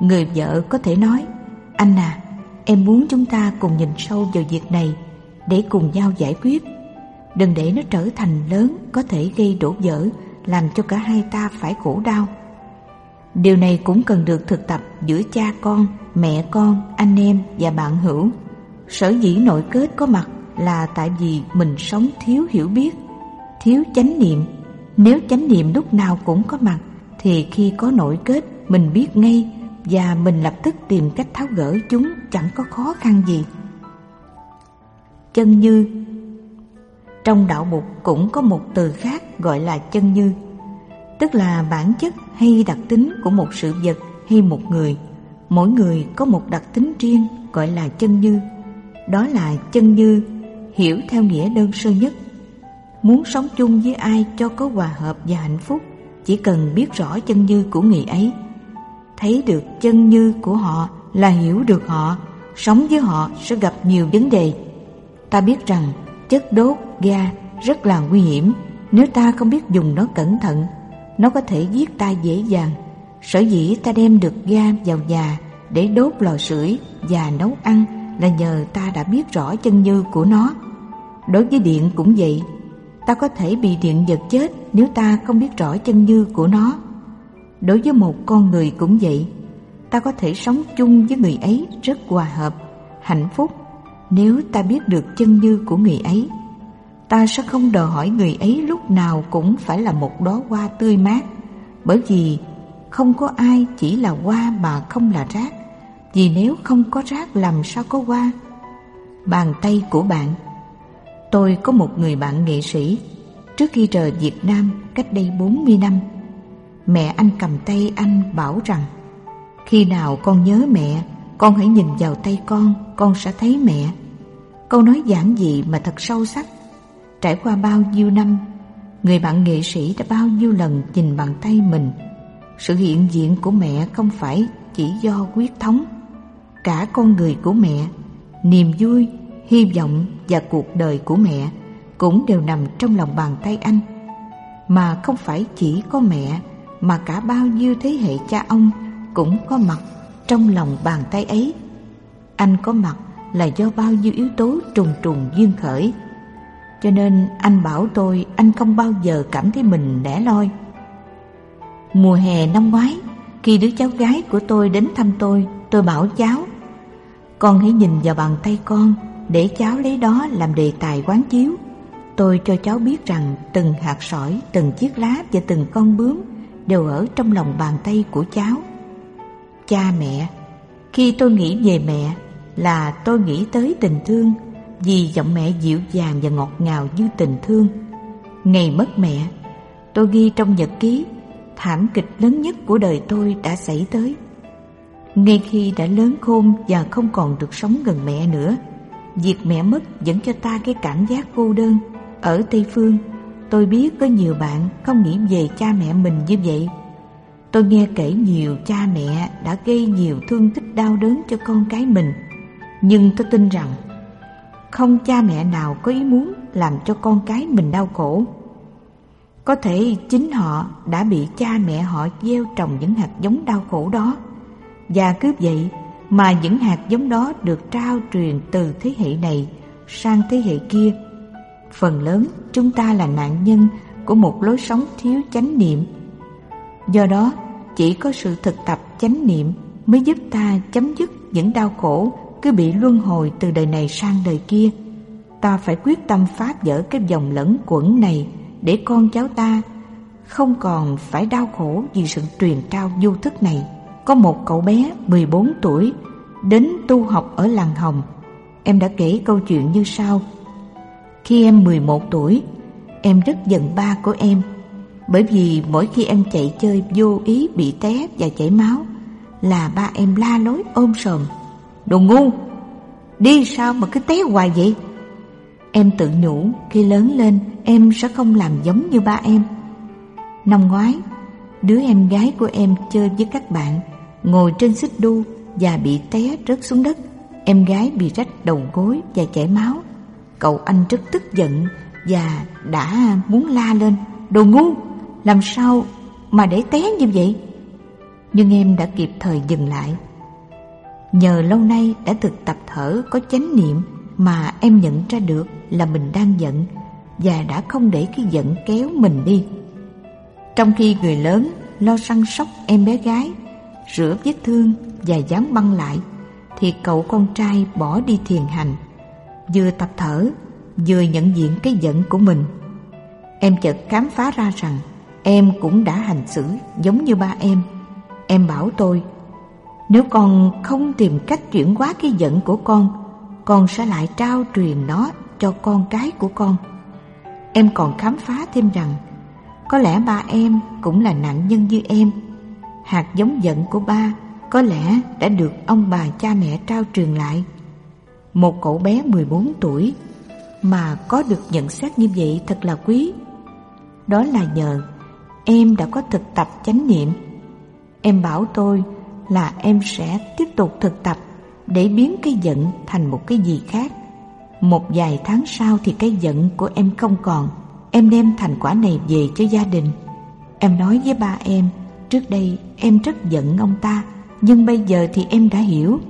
Người vợ có thể nói, anh à, em muốn chúng ta cùng nhìn sâu vào việc này để cùng nhau giải quyết. Đừng để nó trở thành lớn có thể gây đổ vỡ, làm cho cả hai ta phải khổ đau. Điều này cũng cần được thực tập giữa cha con, mẹ con, anh em và bạn hữu. Sở dĩ nội kết có mặt là tại vì mình sống thiếu hiểu biết, thiếu chánh niệm. Nếu chánh niệm lúc nào cũng có mặt, thì khi có nội kết mình biết ngay và mình lập tức tìm cách tháo gỡ chúng chẳng có khó khăn gì. Chân như trong đạo mục cũng có một từ khác gọi là chân như, tức là bản chất hay đặc tính của một sự vật hay một người. Mỗi người có một đặc tính riêng gọi là chân như. Đó là chân như, hiểu theo nghĩa đơn sơ nhất. Muốn sống chung với ai cho có hòa hợp và hạnh phúc, chỉ cần biết rõ chân như của người ấy. Thấy được chân như của họ là hiểu được họ, sống với họ sẽ gặp nhiều vấn đề. Ta biết rằng chất đốt, ga rất là nguy hiểm nếu ta không biết dùng nó cẩn thận. Nó có thể giết ta dễ dàng. Sở dĩ ta đem được ga vào nhà để đốt lò sưởi và nấu ăn là nhờ ta đã biết rõ chân như của nó. Đối với điện cũng vậy, ta có thể bị điện giật chết nếu ta không biết rõ chân như của nó. Đối với một con người cũng vậy, ta có thể sống chung với người ấy rất hòa hợp, hạnh phúc nếu ta biết được chân như của người ấy. Ta sẽ không đòi hỏi người ấy lúc nào cũng phải là một đóa hoa tươi mát, bởi vì không có ai chỉ là hoa mà không là rác. Vì nếu không có rác làm sao có hoa? Bàn tay của bạn. Tôi có một người bạn nghệ sĩ. Trước khi rời Việt Nam cách đây 40 năm Mẹ anh cầm tay anh bảo rằng Khi nào con nhớ mẹ Con hãy nhìn vào tay con Con sẽ thấy mẹ. Câu nói giản dị mà thật sâu sắc. Trải qua bao nhiêu năm Người bạn nghệ sĩ đã bao nhiêu lần nhìn bàn tay mình. Sự hiện diện của mẹ không phải chỉ do quyết thống. Cả con người của mẹ Niềm vui, hy vọng và cuộc đời của mẹ Cũng đều nằm trong lòng bàn tay anh. Mà không phải chỉ có mẹ Mà cả bao nhiêu thế hệ cha ông Cũng có mặt trong lòng bàn tay ấy. Anh có mặt là do bao nhiêu yếu tố trùng trùng duyên khởi cho nên anh bảo tôi anh không bao giờ cảm thấy mình lẻ loi. Mùa hè năm ngoái Khi đứa cháu gái của tôi đến thăm tôi Tôi bảo cháu Con hãy nhìn vào bàn tay con Để cháu lấy đó làm đề tài quán chiếu. Tôi cho cháu biết rằng Từng hạt sỏi, từng chiếc lá và từng con bướm Đều ở trong lòng bàn tay của cháu. Cha mẹ Khi tôi nghĩ về mẹ Là tôi nghĩ tới tình thương vì giọng mẹ dịu dàng và ngọt ngào như tình thương. Ngày mất mẹ, tôi ghi trong nhật ký, thảm kịch lớn nhất của đời tôi đã xảy tới. Ngay khi đã lớn khôn và không còn được sống gần mẹ nữa, việc mẹ mất dẫn cho ta cái cảm giác cô đơn. Ở Tây Phương, tôi biết có nhiều bạn không nghĩ về cha mẹ mình như vậy. Tôi nghe kể nhiều cha mẹ đã gây nhiều thương tích đau đớn cho con cái mình. Nhưng tôi tin rằng không cha mẹ nào có ý muốn làm cho con cái mình đau khổ. Có thể chính họ đã bị cha mẹ họ gieo trồng những hạt giống đau khổ đó. Và cứ vậy mà những hạt giống đó được trao truyền từ thế hệ này sang thế hệ kia. Phần lớn chúng ta là nạn nhân của một lối sống thiếu chánh niệm. Do đó, chỉ có sự thực tập chánh niệm mới giúp ta chấm dứt những đau khổ cứ bị luân hồi từ đời này sang đời kia. Ta phải quyết tâm phá vỡ cái dòng lẫn quẩn này để con cháu ta không còn phải đau khổ vì sự truyền trao vô thức này. Có một cậu bé 14 tuổi đến tu học ở làng Hồng. Em đã kể câu chuyện như sau. Khi em 11 tuổi, em rất giận ba của em bởi vì mỗi khi em chạy chơi vô ý bị té và chảy máu là ba em la lối ôm sòm Đồ ngu, Đi sao mà cứ té hoài vậy? Em tự nhủ, khi lớn lên, em sẽ không làm giống như ba em. Năm ngoái, Đứa em gái của em chơi với các bạn, Ngồi trên xích đu và bị té rớt xuống đất. Em gái bị rách đầu gối và chảy máu. Cậu anh rất tức giận và đã muốn la lên, Đồ ngu, Làm sao mà để té như vậy? Nhưng em đã kịp thời dừng lại. Nhờ lâu nay đã thực tập thở có chánh niệm mà em nhận ra được là mình đang giận và đã không để cái giận kéo mình đi. Trong khi người lớn lo săn sóc em bé gái, rửa vết thương và dán băng lại, thì cậu con trai bỏ đi thiền hành, vừa tập thở, vừa nhận diện cái giận của mình. Em chợt khám phá ra rằng em cũng đã hành xử giống như ba em. Em bảo tôi nếu con không tìm cách chuyển hóa cái giận của con, con sẽ lại trao truyền nó cho con cái của con. Em còn khám phá thêm rằng, có lẽ ba em cũng là nạn nhân như em. Hạt giống giận của ba có lẽ đã được ông bà cha mẹ trao truyền lại. Một cậu bé 14 tuổi mà có được nhận xét như vậy thật là quý. Đó là nhờ em đã có thực tập chánh niệm. Em bảo tôi là em sẽ tiếp tục thực tập để biến cái giận thành một cái gì khác. Một vài tháng sau thì cái giận của em không còn, em đem thành quả này về cho gia đình. Em nói với ba em, trước đây em rất giận ông ta, nhưng bây giờ thì em đã hiểu.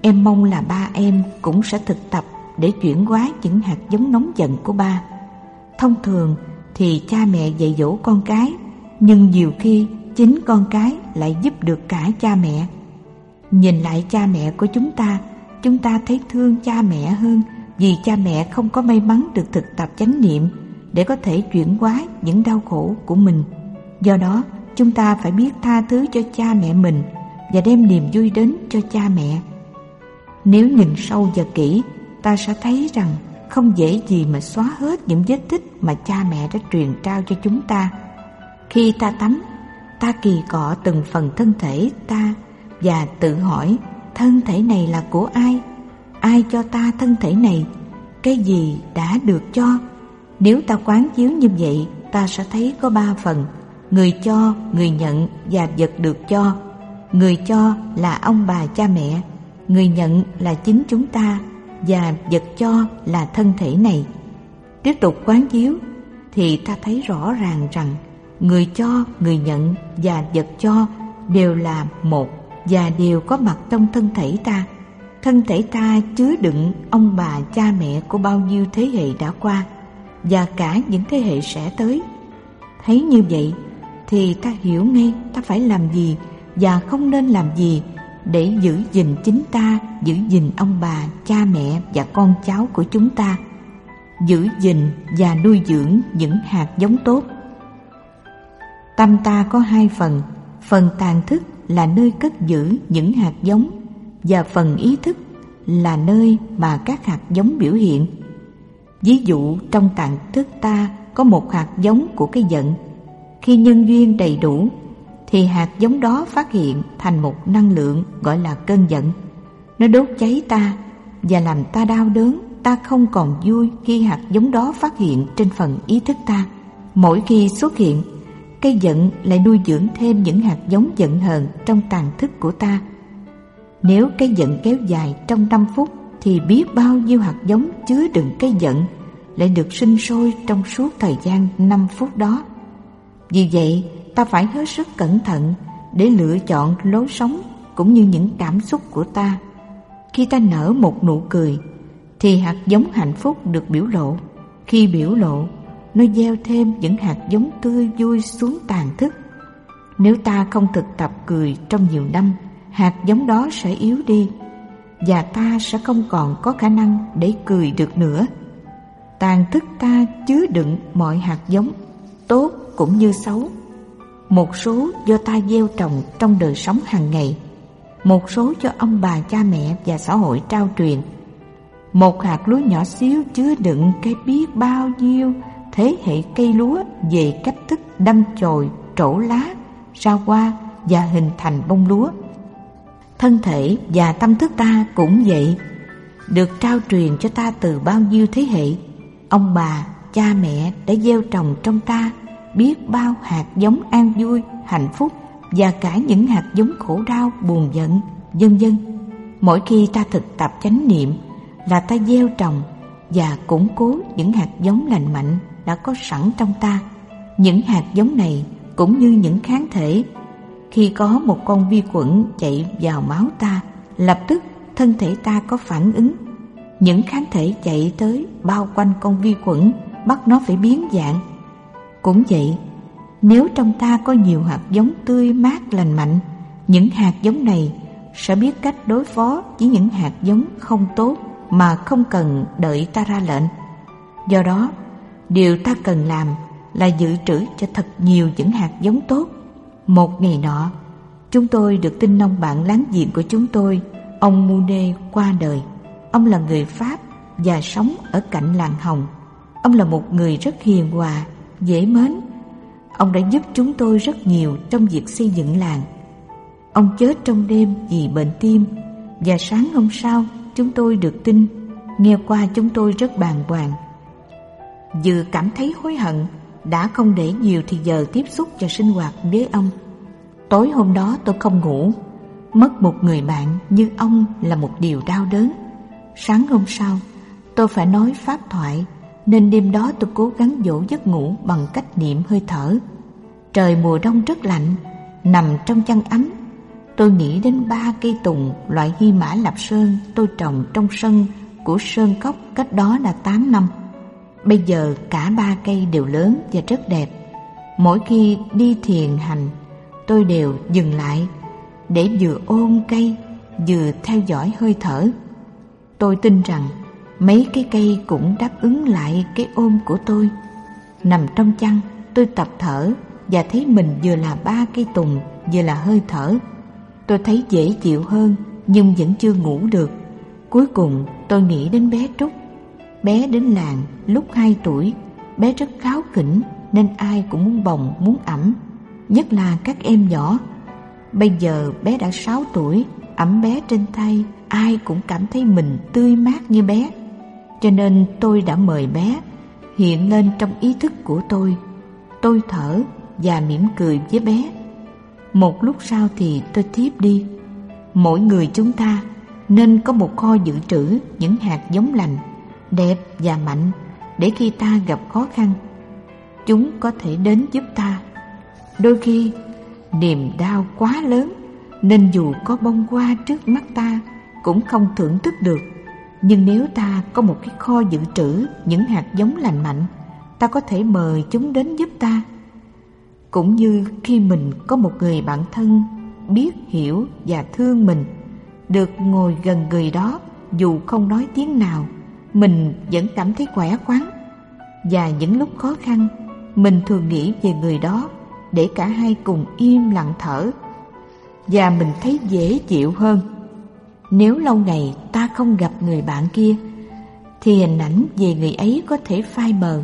Em mong là ba em cũng sẽ thực tập để chuyển hóa những hạt giống nóng giận của ba. Thông thường thì cha mẹ dạy dỗ con cái, nhưng nhiều khi chính con cái lại giúp được cả cha mẹ. Nhìn lại cha mẹ của chúng ta, chúng ta thấy thương cha mẹ hơn vì cha mẹ không có may mắn được thực tập chánh niệm để có thể chuyển hóa những đau khổ của mình. Do đó, chúng ta phải biết tha thứ cho cha mẹ mình và đem niềm vui đến cho cha mẹ. Nếu nhìn sâu và kỹ, ta sẽ thấy rằng không dễ gì mà xóa hết những vết tích mà cha mẹ đã truyền trao cho chúng ta. Khi ta tắm, ta kỳ cọ từng phần thân thể ta và tự hỏi thân thể này là của ai? Ai cho ta thân thể này? Cái gì đã được cho? Nếu ta quán chiếu như vậy ta sẽ thấy có ba phần Người cho, người nhận và vật được cho Người cho là ông bà cha mẹ Người nhận là chính chúng ta Và vật cho là thân thể này Tiếp tục quán chiếu Thì ta thấy rõ ràng rằng Người cho, người nhận và vật cho đều là một Và đều có mặt trong thân thể ta. Thân thể ta chứa đựng ông bà cha mẹ của bao nhiêu thế hệ đã qua Và cả những thế hệ sẽ tới. Thấy như vậy thì ta hiểu ngay ta phải làm gì và không nên làm gì để giữ gìn chính ta, giữ gìn ông bà, cha mẹ và con cháu của chúng ta, giữ gìn và nuôi dưỡng những hạt giống tốt. Tâm ta có hai phần, phần tàn thức là nơi cất giữ những hạt giống và phần ý thức là nơi mà các hạt giống biểu hiện. Ví dụ trong tàn thức ta có một hạt giống của cái giận khi nhân duyên đầy đủ thì hạt giống đó phát hiện thành một năng lượng gọi là cơn giận. Nó đốt cháy ta và làm ta đau đớn, ta không còn vui khi hạt giống đó phát hiện trên phần ý thức ta. Mỗi khi xuất hiện, cây giận lại nuôi dưỡng thêm những hạt giống giận hờn trong tàn thức của ta. Nếu cây giận kéo dài trong 5 phút thì biết bao nhiêu hạt giống chứa đựng cây giận lại được sinh sôi trong suốt thời gian 5 phút đó. Vì vậy, ta phải hết sức cẩn thận để lựa chọn lối sống cũng như những cảm xúc của ta. Khi ta nở một nụ cười, thì hạt giống hạnh phúc được biểu lộ. Khi biểu lộ, nó gieo thêm những hạt giống tươi vui xuống tàn thức. Nếu ta không thực tập cười trong nhiều năm, hạt giống đó sẽ yếu đi và ta sẽ không còn có khả năng để cười được nữa. Tàn thức ta chứa đựng mọi hạt giống tốt cũng như xấu một số do ta gieo trồng trong đời sống hàng ngày một số cho ông bà cha mẹ và xã hội trao truyền một hạt lúa nhỏ xíu chứa đựng cái biết bao nhiêu thế hệ cây lúa về cách thức đâm chồi trổ lá ra hoa và hình thành bông lúa. Thân thể và tâm thức ta cũng vậy được trao truyền cho ta từ bao nhiêu thế hệ. Ông bà cha mẹ đã gieo trồng trong ta biết bao hạt giống an vui, hạnh phúc và cả những hạt giống khổ đau, buồn giận, vân vân. Mỗi khi ta thực tập chánh niệm là ta gieo trồng và củng cố những hạt giống lành mạnh đã có sẵn trong ta. Những hạt giống này cũng như những kháng thể. Khi có một con vi khuẩn chạy vào máu ta, lập tức thân thể ta có phản ứng. Những kháng thể chạy tới bao quanh con vi khuẩn bắt nó phải biến dạng cũng vậy, nếu trong ta có nhiều hạt giống tươi mát lành mạnh, những hạt giống này sẽ biết cách đối phó với những hạt giống không tốt mà không cần đợi ta ra lệnh. Do đó, điều ta cần làm là dự trữ cho thật nhiều những hạt giống tốt. Một ngày nọ, chúng tôi được tin ông bạn láng giềng của chúng tôi, ông Mune qua đời. Ông là người Pháp và sống ở cạnh làng Hồng. Ông là một người rất hiền hòa dễ mến. Ông đã giúp chúng tôi rất nhiều trong việc xây dựng làng. Ông chết trong đêm vì bệnh tim và sáng hôm sau chúng tôi được tin, nghe qua chúng tôi rất bàng hoàng. Vừa cảm thấy hối hận đã không để nhiều thì giờ tiếp xúc và sinh hoạt với ông. Tối hôm đó tôi không ngủ, mất một người bạn như ông là một điều đau đớn. Sáng hôm sau, tôi phải nói pháp thoại nên đêm đó tôi cố gắng dỗ giấc ngủ bằng cách niệm hơi thở. Trời mùa đông rất lạnh, nằm trong chăn ấm. Tôi nghĩ đến ba cây tùng loại hy mã lạp sơn tôi trồng trong sân của Sơn Cốc cách đó là 8 năm. Bây giờ cả ba cây đều lớn và rất đẹp. Mỗi khi đi thiền hành, tôi đều dừng lại để vừa ôm cây vừa theo dõi hơi thở. Tôi tin rằng Mấy cái cây cũng đáp ứng lại cái ôm của tôi Nằm trong chăn tôi tập thở Và thấy mình vừa là ba cây tùng Vừa là hơi thở Tôi thấy dễ chịu hơn Nhưng vẫn chưa ngủ được Cuối cùng tôi nghĩ đến bé Trúc Bé đến làng lúc 2 tuổi. Bé rất kháo khỉnh Nên ai cũng muốn bồng muốn ẩm Nhất là các em nhỏ. Bây giờ bé đã 6 tuổi Ẩm bé trên tay Ai cũng cảm thấy mình tươi mát như bé. Cho nên tôi đã mời bé hiện lên trong ý thức của tôi. Tôi thở và mỉm cười với bé. Một lúc sau thì tôi thiếp đi. Mỗi người chúng ta nên có một kho dự trữ những hạt giống lành, đẹp và mạnh để khi ta gặp khó khăn, chúng có thể đến giúp ta. Đôi khi, niềm đau quá lớn nên dù có bông hoa trước mắt ta cũng không thưởng thức được. Nhưng nếu ta có một cái kho dự trữ những hạt giống lành mạnh, ta có thể mời chúng đến giúp ta. Cũng như khi mình có một người bạn thân biết hiểu và thương mình, được ngồi gần người đó dù không nói tiếng nào, mình vẫn cảm thấy khỏe khoắn. Và những lúc khó khăn, mình thường nghĩ về người đó để cả hai cùng im lặng thở. Và mình thấy dễ chịu hơn. Nếu lâu ngày ta không gặp người bạn kia, thì hình ảnh về người ấy có thể phai mờ.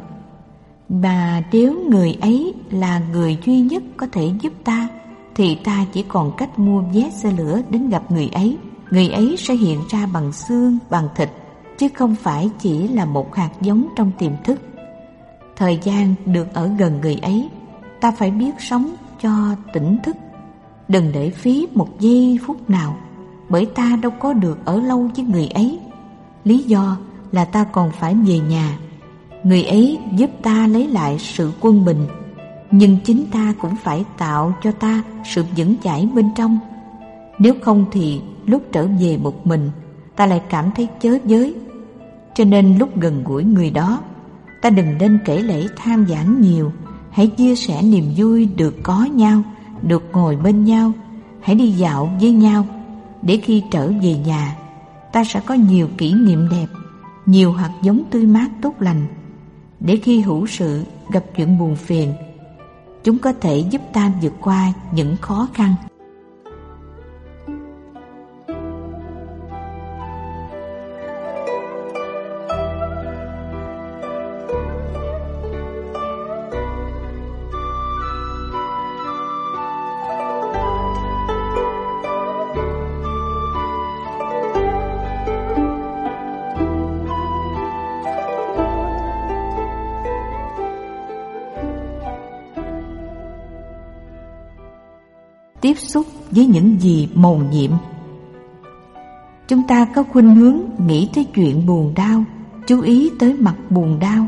Mà nếu người ấy là người duy nhất có thể giúp ta, thì ta chỉ còn cách mua vé xe lửa đến gặp người ấy. Người ấy sẽ hiện ra bằng xương, bằng thịt, chứ không phải chỉ là một hạt giống trong tiềm thức. Thời gian được ở gần người ấy, ta phải biết sống cho tỉnh thức. Đừng để phí một giây phút nào, bởi ta đâu có được ở lâu với người ấy. Lý do là ta còn phải về nhà. Người ấy giúp ta lấy lại sự quân bình, nhưng chính ta cũng phải tạo cho ta sự vững chãi bên trong. Nếu không thì lúc trở về một mình, ta lại cảm thấy chớ giới. Cho nên lúc gần gũi người đó, ta đừng nên kể lễ tham giảng nhiều, hãy chia sẻ niềm vui được có nhau, được ngồi bên nhau, hãy đi dạo với nhau, để khi trở về nhà, ta sẽ có nhiều kỷ niệm đẹp, nhiều hạt giống tươi mát tốt lành, để khi hữu sự gặp chuyện buồn phiền, chúng có thể giúp ta vượt qua những khó khăn. Tiếp xúc với những gì mầu nhiệm. Chúng ta có khuynh hướng nghĩ tới chuyện buồn đau, chú ý tới mặt buồn đau.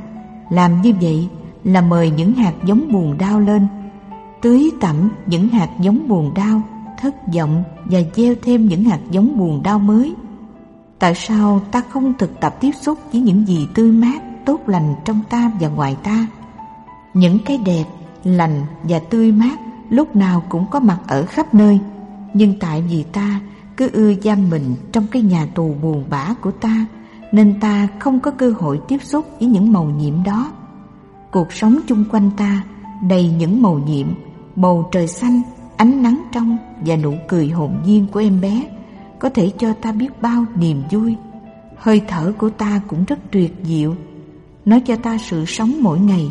Làm như vậy là mời những hạt giống buồn đau lên, tưới tẩm những hạt giống buồn đau, thất vọng và gieo thêm những hạt giống buồn đau mới. Tại sao ta không thực tập tiếp xúc với những gì tươi mát, tốt lành trong ta và ngoài ta? Những cái đẹp, lành và tươi mát lúc nào cũng có mặt ở khắp nơi. Nhưng tại vì ta cứ ưa giam mình trong cái nhà tù buồn bã của ta, nên ta không có cơ hội tiếp xúc với những màu nhiệm đó. Cuộc sống chung quanh ta đầy những màu nhiệm, bầu trời xanh, ánh nắng trong và nụ cười hồn nhiên của em bé, có thể cho ta biết bao niềm vui. Hơi thở của ta cũng rất tuyệt diệu, nó cho ta sự sống mỗi ngày.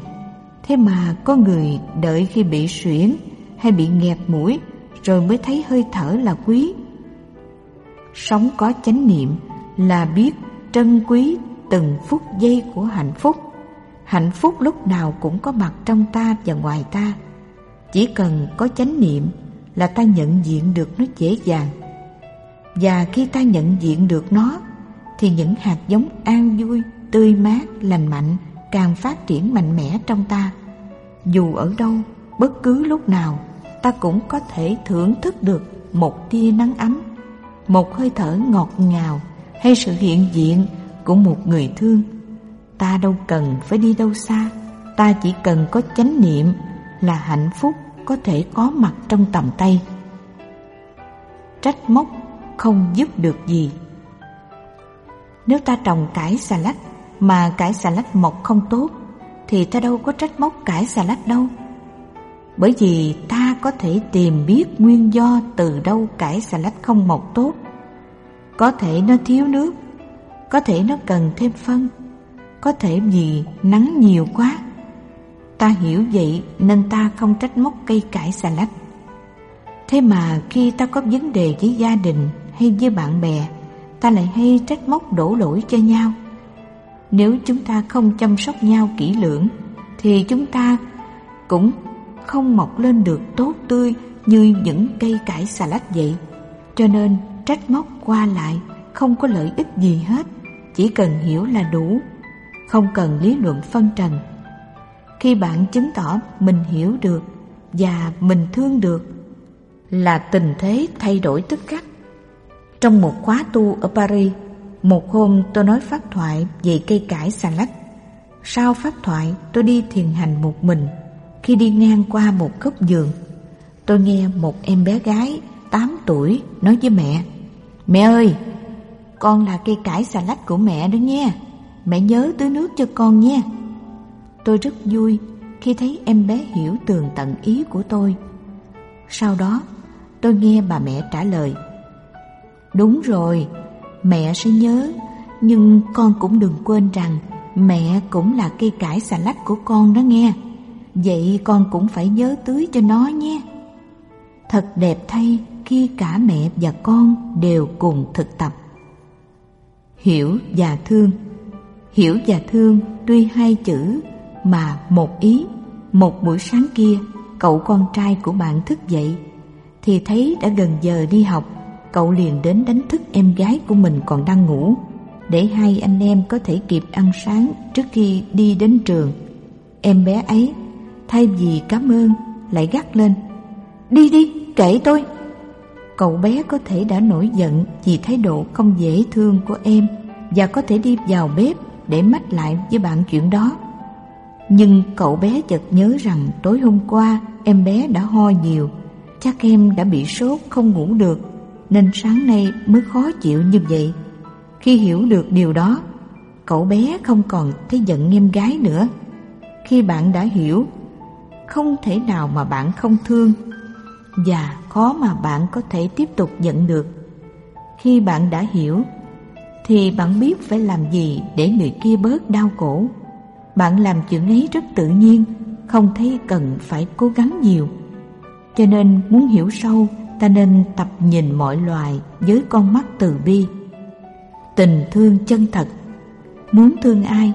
Thế mà có người đợi khi bị suyễn hay bị nghẹt mũi rồi mới thấy hơi thở là quý. Sống có chánh niệm là biết trân quý từng phút giây của hạnh phúc. Hạnh phúc lúc nào cũng có mặt trong ta và ngoài ta. Chỉ cần có chánh niệm là ta nhận diện được nó dễ dàng. Và khi ta nhận diện được nó thì những hạt giống an vui, tươi mát, lành mạnh càng phát triển mạnh mẽ trong ta. Dù ở đâu, bất cứ lúc nào ta cũng có thể thưởng thức được một tia nắng ấm, một hơi thở ngọt ngào hay sự hiện diện của một người thương. Ta đâu cần phải đi đâu xa, ta chỉ cần có chánh niệm là hạnh phúc có thể có mặt trong tầm tay. Trách móc không giúp được gì. Nếu ta trồng cải xà lách mà cải xà lách mọc không tốt thì ta đâu có trách móc cải xà lách đâu bởi vì ta có thể tìm biết nguyên do từ đâu cải xà lách không mọc tốt. Có thể nó thiếu nước, có thể nó cần thêm phân, có thể vì nắng nhiều quá. Ta hiểu vậy nên ta không trách móc cây cải xà lách. Thế mà khi ta có vấn đề với gia đình hay với bạn bè, ta lại hay trách móc đổ lỗi cho nhau. Nếu chúng ta không chăm sóc nhau kỹ lưỡng, thì chúng ta cũng không mọc lên được tốt tươi như những cây cải xà lách vậy. Cho nên trách móc qua lại không có lợi ích gì hết, chỉ cần hiểu là đủ, không cần lý luận phân trần. Khi bạn chứng tỏ mình hiểu được và mình thương được là tình thế thay đổi tức khắc. Trong một khóa tu ở Paris, một hôm tôi nói pháp thoại về cây cải xà lách. Sau pháp thoại tôi đi thiền hành một mình. Khi đi ngang qua một góc giường, tôi nghe một em bé gái 8 tuổi nói với mẹ Mẹ ơi, con là cây cải xà lách của mẹ đó nha. Mẹ nhớ tưới nước cho con nha. Tôi rất vui khi thấy em bé hiểu tường tận ý của tôi. Sau đó tôi nghe bà mẹ trả lời Đúng rồi, mẹ sẽ nhớ Nhưng con cũng đừng quên rằng Mẹ cũng là cây cải xà lách của con đó nghe. Vậy con cũng phải nhớ tưới cho nó nhé. Thật đẹp thay khi cả mẹ và con đều cùng thực tập. Hiểu và thương. Hiểu và thương tuy hai chữ, mà một ý, Một buổi sáng kia, cậu con trai của bạn thức dậy, Thì thấy đã gần giờ đi học, Cậu liền đến đánh thức em gái của mình còn đang ngủ, Để hai anh em có thể kịp ăn sáng trước khi đi đến trường. Em bé ấy thay vì cảm ơn, lại gắt lên. Đi đi kể tôi. Cậu bé có thể đã nổi giận vì thái độ không dễ thương của em Và có thể đi vào bếp để mách lại với bạn chuyện đó. Nhưng cậu bé chợt nhớ rằng tối hôm qua em bé đã ho nhiều, Chắc em đã bị sốt không ngủ được, Nên sáng nay mới khó chịu như vậy. Khi hiểu được điều đó, Cậu bé không còn thấy giận em gái nữa. Khi bạn đã hiểu không thể nào mà bạn không thương và khó mà bạn có thể tiếp tục nhận được. Khi bạn đã hiểu, thì bạn biết phải làm gì để người kia bớt đau khổ. Bạn làm chuyện ấy rất tự nhiên, không thấy cần phải cố gắng nhiều. Cho nên muốn hiểu sâu, ta nên tập nhìn mọi loài với con mắt từ bi. Tình thương chân thật Muốn thương ai,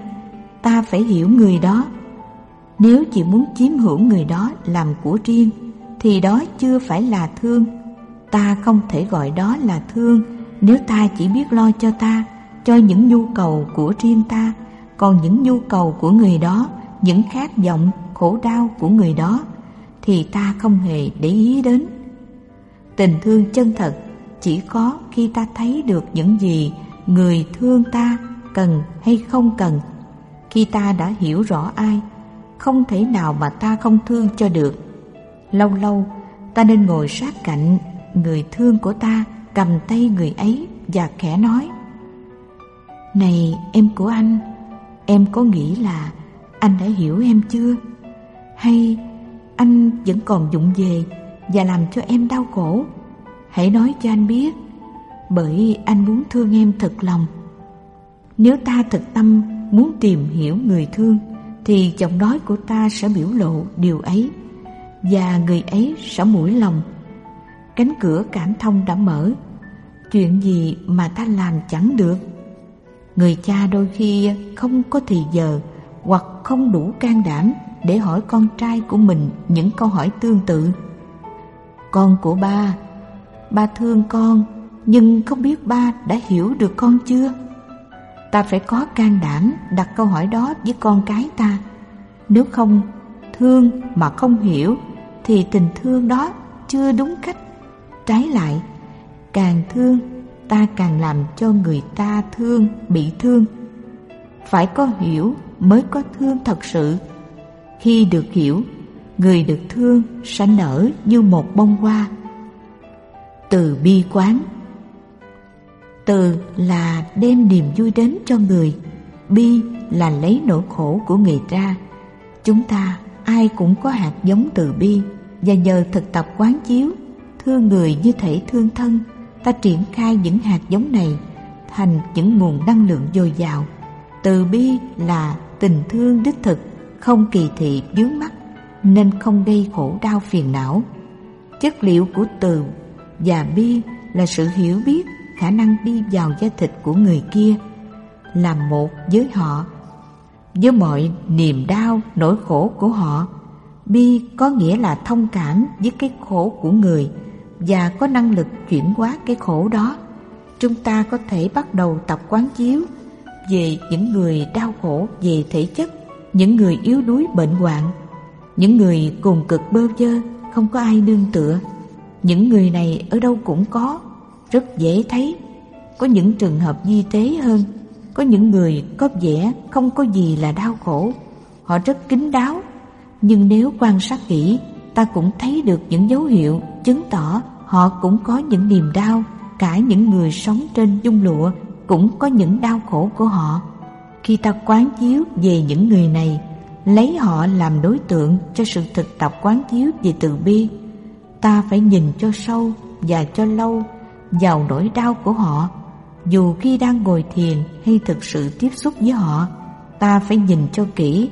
ta phải hiểu người đó. Nếu chỉ muốn chiếm hữu người đó làm của riêng thì đó chưa phải là thương. Ta không thể gọi đó là thương nếu ta chỉ biết lo cho ta, cho những nhu cầu của riêng ta, còn những nhu cầu của người đó, những khát vọng, khổ đau của người đó thì ta không hề để ý đến. Tình thương chân thật chỉ có khi ta thấy được những gì người thương ta cần hay không cần. Khi ta đã hiểu rõ ai, không thể nào mà ta không thương cho được Lâu lâu ta nên ngồi sát cạnh người thương của ta cầm tay người ấy và khẽ nói Này em của anh, em có nghĩ là anh đã hiểu em chưa? Hay anh vẫn còn dụng về và làm cho em đau khổ? Hãy nói cho anh biết, bởi anh muốn thương em thật lòng. Nếu ta thực tâm muốn tìm hiểu người thương, thì giọng nói của ta sẽ biểu lộ điều ấy và người ấy sẽ mũi lòng. Cánh cửa cảm thông đã mở, chuyện gì mà ta làm chẳng được. Người cha đôi khi không có thì giờ hoặc không đủ can đảm để hỏi con trai của mình những câu hỏi tương tự. Con của ba, ba thương con nhưng không biết ba đã hiểu được con chưa? Ta phải có can đảm đặt câu hỏi đó với con cái ta. Nếu không, thương mà không hiểu thì tình thương đó chưa đúng cách. Trái lại, càng thương ta càng làm cho người ta thương bị thương. Phải có hiểu mới có thương thật sự. Khi được hiểu, người được thương sẽ nở như một bông hoa. Từ bi quán từ là đem niềm vui đến cho người, bi là lấy nỗi khổ của người ra. Chúng ta ai cũng có hạt giống từ bi và nhờ thực tập quán chiếu thương người như thể thương thân ta triển khai những hạt giống này thành những nguồn năng lượng dồi dào từ bi là tình thương đích thực không kỳ thị dướng mắt nên không gây khổ đau phiền não chất liệu của từ và bi là sự hiểu biết khả năng đi vào da thịt của người kia làm một với họ. Với mọi niềm đau, nỗi khổ của họ, bi có nghĩa là thông cảm với cái khổ của người và có năng lực chuyển hóa cái khổ đó. Chúng ta có thể bắt đầu tập quán chiếu về những người đau khổ về thể chất, những người yếu đuối, bệnh hoạn, những người cùng cực bơ vơ, không có ai nương tựa. Những người này ở đâu cũng có rất dễ thấy. Có những trường hợp di tế hơn. Có những người có vẻ không có gì là đau khổ. Họ rất kín đáo. Nhưng nếu quan sát kỹ, ta cũng thấy được những dấu hiệu chứng tỏ họ cũng có những niềm đau. Cả những người sống trên dung lụa cũng có những đau khổ của họ. Khi ta quán chiếu về những người này, lấy họ làm đối tượng cho sự thực tập quán chiếu về từ bi, ta phải nhìn cho sâu và cho lâu vào nỗi đau của họ. Dù khi đang ngồi thiền hay thực sự tiếp xúc với họ, ta phải nhìn cho kỹ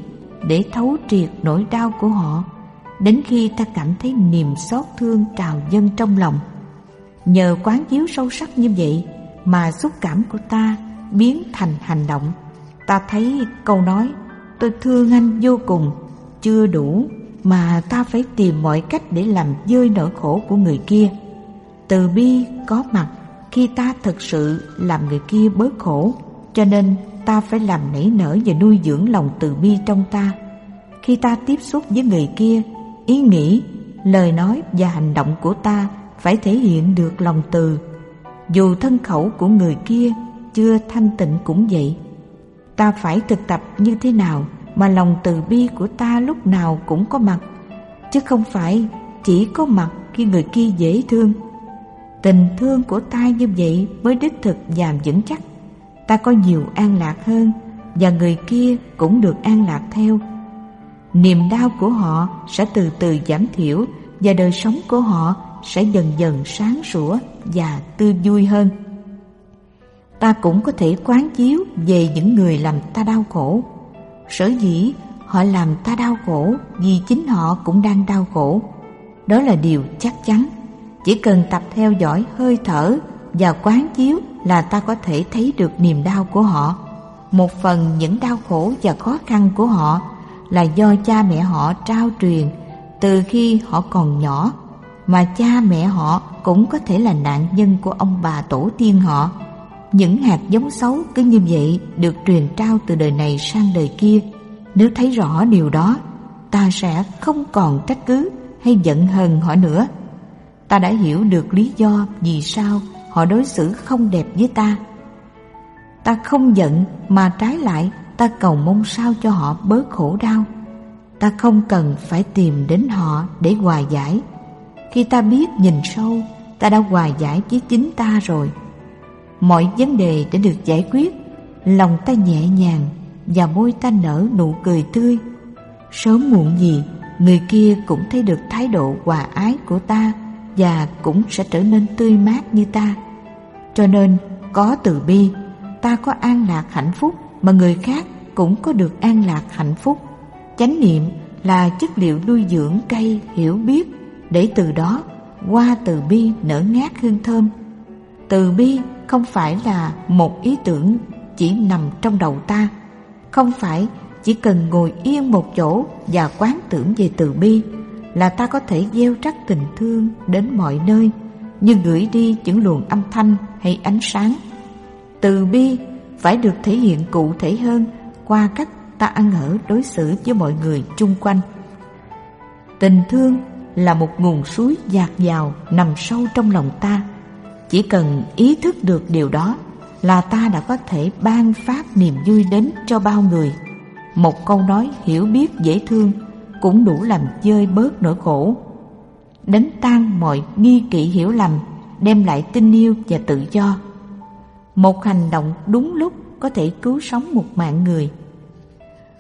để thấu triệt nỗi đau của họ. Đến khi ta cảm thấy niềm xót thương trào dâng trong lòng, nhờ quán chiếu sâu sắc như vậy mà xúc cảm của ta biến thành hành động. Ta thấy câu nói, tôi thương anh vô cùng. Chưa đủ mà ta phải tìm mọi cách để làm dơi nỗi khổ của người kia từ bi có mặt khi ta thực sự làm người kia bớt khổ, cho nên ta phải làm nảy nở và nuôi dưỡng lòng từ bi trong ta. Khi ta tiếp xúc với người kia, ý nghĩ, lời nói và hành động của ta phải thể hiện được lòng từ. Dù thân khẩu của người kia chưa thanh tịnh cũng vậy, ta phải thực tập như thế nào mà lòng từ bi của ta lúc nào cũng có mặt, chứ không phải chỉ có mặt khi người kia dễ thương tình thương của ta như vậy mới đích thực và vững chắc. Ta có nhiều an lạc hơn, và người kia cũng được an lạc theo. Niềm đau của họ sẽ từ từ giảm thiểu, và đời sống của họ sẽ dần dần sáng sủa và tươi vui hơn. Ta cũng có thể quán chiếu về những người làm ta đau khổ. Sở dĩ họ làm ta đau khổ vì chính họ cũng đang đau khổ. Đó là điều chắc chắn chỉ cần tập theo dõi hơi thở và quán chiếu là ta có thể thấy được niềm đau của họ. Một phần những đau khổ và khó khăn của họ là do cha mẹ họ trao truyền từ khi họ còn nhỏ, mà cha mẹ họ cũng có thể là nạn nhân của ông bà tổ tiên họ. Những hạt giống xấu cứ như vậy được truyền trao từ đời này sang đời kia. Nếu thấy rõ điều đó, ta sẽ không còn trách cứ hay giận hờn họ nữa ta đã hiểu được lý do vì sao họ đối xử không đẹp với ta. Ta không giận mà trái lại, ta cầu mong sao cho họ bớt khổ đau. Ta không cần phải tìm đến họ để hòa giải. Khi ta biết nhìn sâu, ta đã hòa giải với chính ta rồi. Mọi vấn đề đã được giải quyết. Lòng ta nhẹ nhàng và môi ta nở nụ cười tươi. Sớm muộn gì, người kia cũng thấy được thái độ hòa ái của ta và cũng sẽ trở nên tươi mát như ta. Cho nên, có từ bi, ta có an lạc hạnh phúc mà người khác cũng có được an lạc hạnh phúc. Chánh niệm là chất liệu nuôi dưỡng cây hiểu biết để từ đó qua từ bi nở ngát hương thơm. Từ bi không phải là một ý tưởng chỉ nằm trong đầu ta. Không phải chỉ cần ngồi yên một chỗ và quán tưởng về từ bi là ta có thể gieo rắc tình thương đến mọi nơi, như gửi đi những luồng âm thanh hay ánh sáng. Từ bi phải được thể hiện cụ thể hơn qua cách ta ăn ở đối xử với mọi người chung quanh. Tình thương là một nguồn suối dạt dào nằm sâu trong lòng ta. Chỉ cần ý thức được điều đó là ta đã có thể ban phát niềm vui đến cho bao người. Một câu nói hiểu biết dễ thương cũng đủ làm dơi bớt nỗi khổ. Đánh tan mọi nghi kỵ hiểu lầm, đem lại tình yêu và tự do. Một hành động đúng lúc có thể cứu sống một mạng người.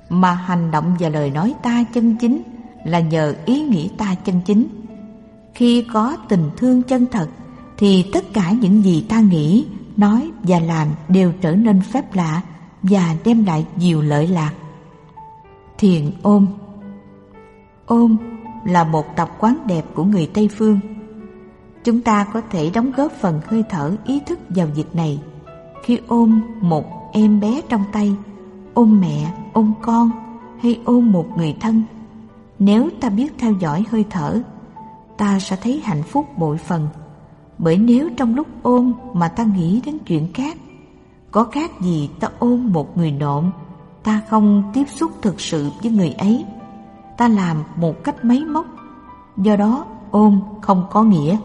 Mà hành động và lời nói ta chân chính là nhờ ý nghĩ ta chân chính. Khi có tình thương chân thật, thì tất cả những gì ta nghĩ, nói và làm đều trở nên phép lạ và đem lại nhiều lợi lạc. Thiền ôm ôm là một tập quán đẹp của người tây phương chúng ta có thể đóng góp phần hơi thở ý thức vào việc này khi ôm một em bé trong tay ôm mẹ ôm con hay ôm một người thân Nếu ta biết theo dõi hơi thở, ta sẽ thấy hạnh phúc bội phần. Bởi nếu trong lúc ôm mà ta nghĩ đến chuyện khác, có khác gì ta ôm một người nộm, ta không tiếp xúc thực sự với người ấy. Ta làm một cách máy móc, do đó ôm không có nghĩa.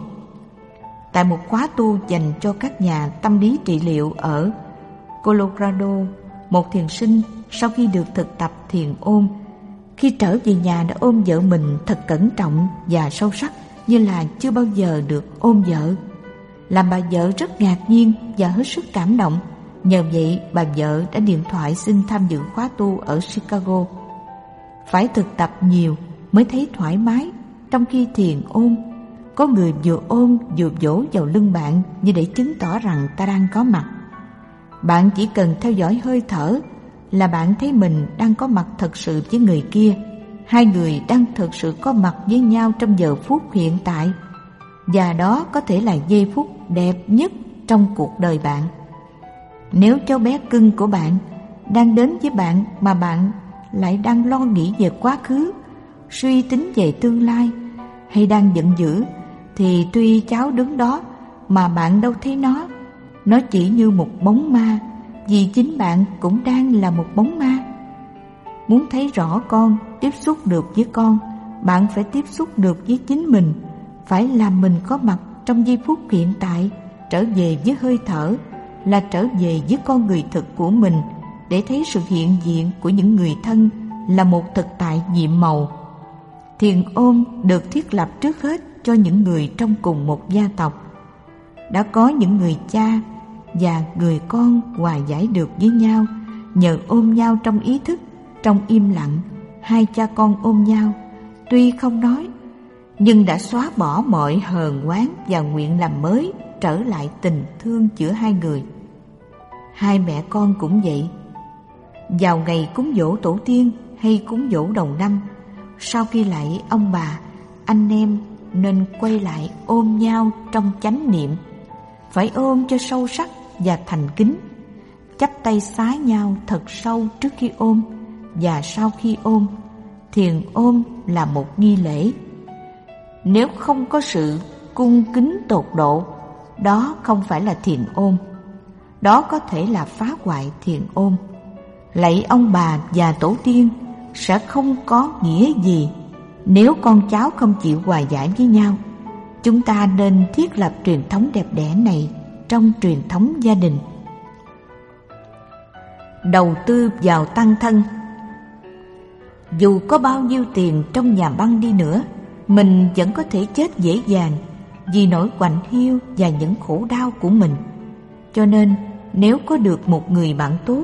Tại một khóa tu dành cho các nhà tâm lý trị liệu ở Colorado, một thiền sinh sau khi được thực tập thiền ôm, khi trở về nhà đã ôm vợ mình thật cẩn trọng và sâu sắc như là chưa bao giờ được ôm vợ. Làm bà vợ rất ngạc nhiên và hết sức cảm động. Nhờ vậy bà vợ đã điện thoại xin tham dự khóa tu ở Chicago. Phải thực tập nhiều mới thấy thoải mái trong khi thiền ôm. Có người vừa ôm vừa vỗ vào lưng bạn như để chứng tỏ rằng ta đang có mặt. Bạn chỉ cần theo dõi hơi thở là bạn thấy mình đang có mặt thật sự với người kia. Hai người đang thực sự có mặt với nhau trong giờ phút hiện tại. Và đó có thể là giây phút đẹp nhất trong cuộc đời bạn. Nếu cháu bé cưng của bạn đang đến với bạn mà bạn lại đang lo nghĩ về quá khứ, suy tính về tương lai hay đang giận dữ thì tuy cháu đứng đó mà bạn đâu thấy nó. Nó chỉ như một bóng ma Vì chính bạn cũng đang là một bóng ma. Muốn thấy rõ con Tiếp xúc được với con Bạn phải tiếp xúc được với chính mình Phải làm mình có mặt trong giây phút hiện tại Trở về với hơi thở Là trở về với con người thực của mình. Để thấy sự hiện diện của những người thân Là một thực tại nhiệm màu Thiền ôm được thiết lập trước hết cho những người trong cùng một gia tộc đã có những người cha và người con hòa giải được với nhau nhờ ôm nhau trong ý thức, trong im lặng, hai cha con ôm nhau, tuy không nói, nhưng đã xóa bỏ mọi hờn oán và nguyện làm mới trở lại tình thương giữa hai người. Hai mẹ con cũng vậy. Vào ngày cúng dỗ tổ tiên hay cúng dỗ đầu năm, sau khi lại ông bà, anh em nên quay lại ôm nhau trong chánh niệm, phải ôm cho sâu sắc và thành kính chắp tay xá nhau thật sâu trước khi ôm và sau khi ôm. Thiền ôm là một nghi lễ. Nếu không có sự cung kính tột độ đó không phải là thiền ôm. Đó có thể là phá hoại thiền ôm lạy ông bà và tổ tiên sẽ không có nghĩa gì nếu con cháu không chịu hòa giải với nhau chúng ta nên thiết lập truyền thống đẹp đẽ này trong truyền thống gia đình. Đầu tư vào tăng thân Dù có bao nhiêu tiền trong nhà băng đi nữa, mình vẫn có thể chết dễ dàng vì nỗi quạnh hiu và những khổ đau của mình. Cho nên, nếu có được một người bạn tốt,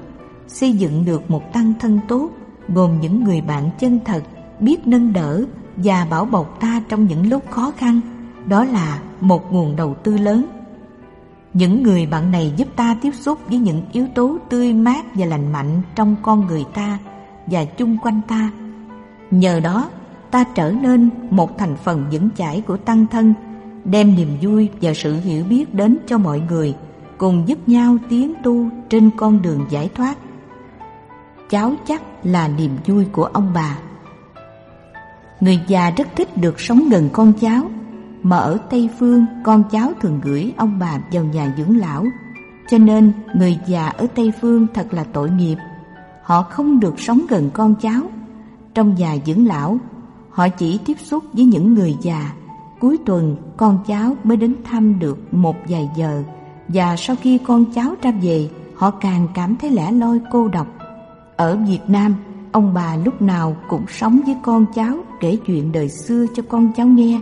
xây dựng được một tăng thân tốt, gồm những người bạn chân thật, biết nâng đỡ và bảo bọc ta trong những lúc khó khăn, đó là một nguồn đầu tư lớn những người bạn này giúp ta tiếp xúc với những yếu tố tươi mát và lành mạnh trong con người ta và chung quanh ta. Nhờ đó, ta trở nên một thành phần vững chãi của tăng thân, đem niềm vui và sự hiểu biết đến cho mọi người, cùng giúp nhau tiến tu trên con đường giải thoát. Cháu chắc là niềm vui của ông bà. Người già rất thích được sống gần con cháu mà ở Tây Phương con cháu thường gửi ông bà vào nhà dưỡng lão. Cho nên người già ở Tây Phương thật là tội nghiệp. Họ không được sống gần con cháu. Trong nhà dưỡng lão, họ chỉ tiếp xúc với những người già. Cuối tuần con cháu mới đến thăm được một vài giờ và sau khi con cháu ra về họ càng cảm thấy lẻ loi cô độc. Ở Việt Nam, ông bà lúc nào cũng sống với con cháu kể chuyện đời xưa cho con cháu nghe.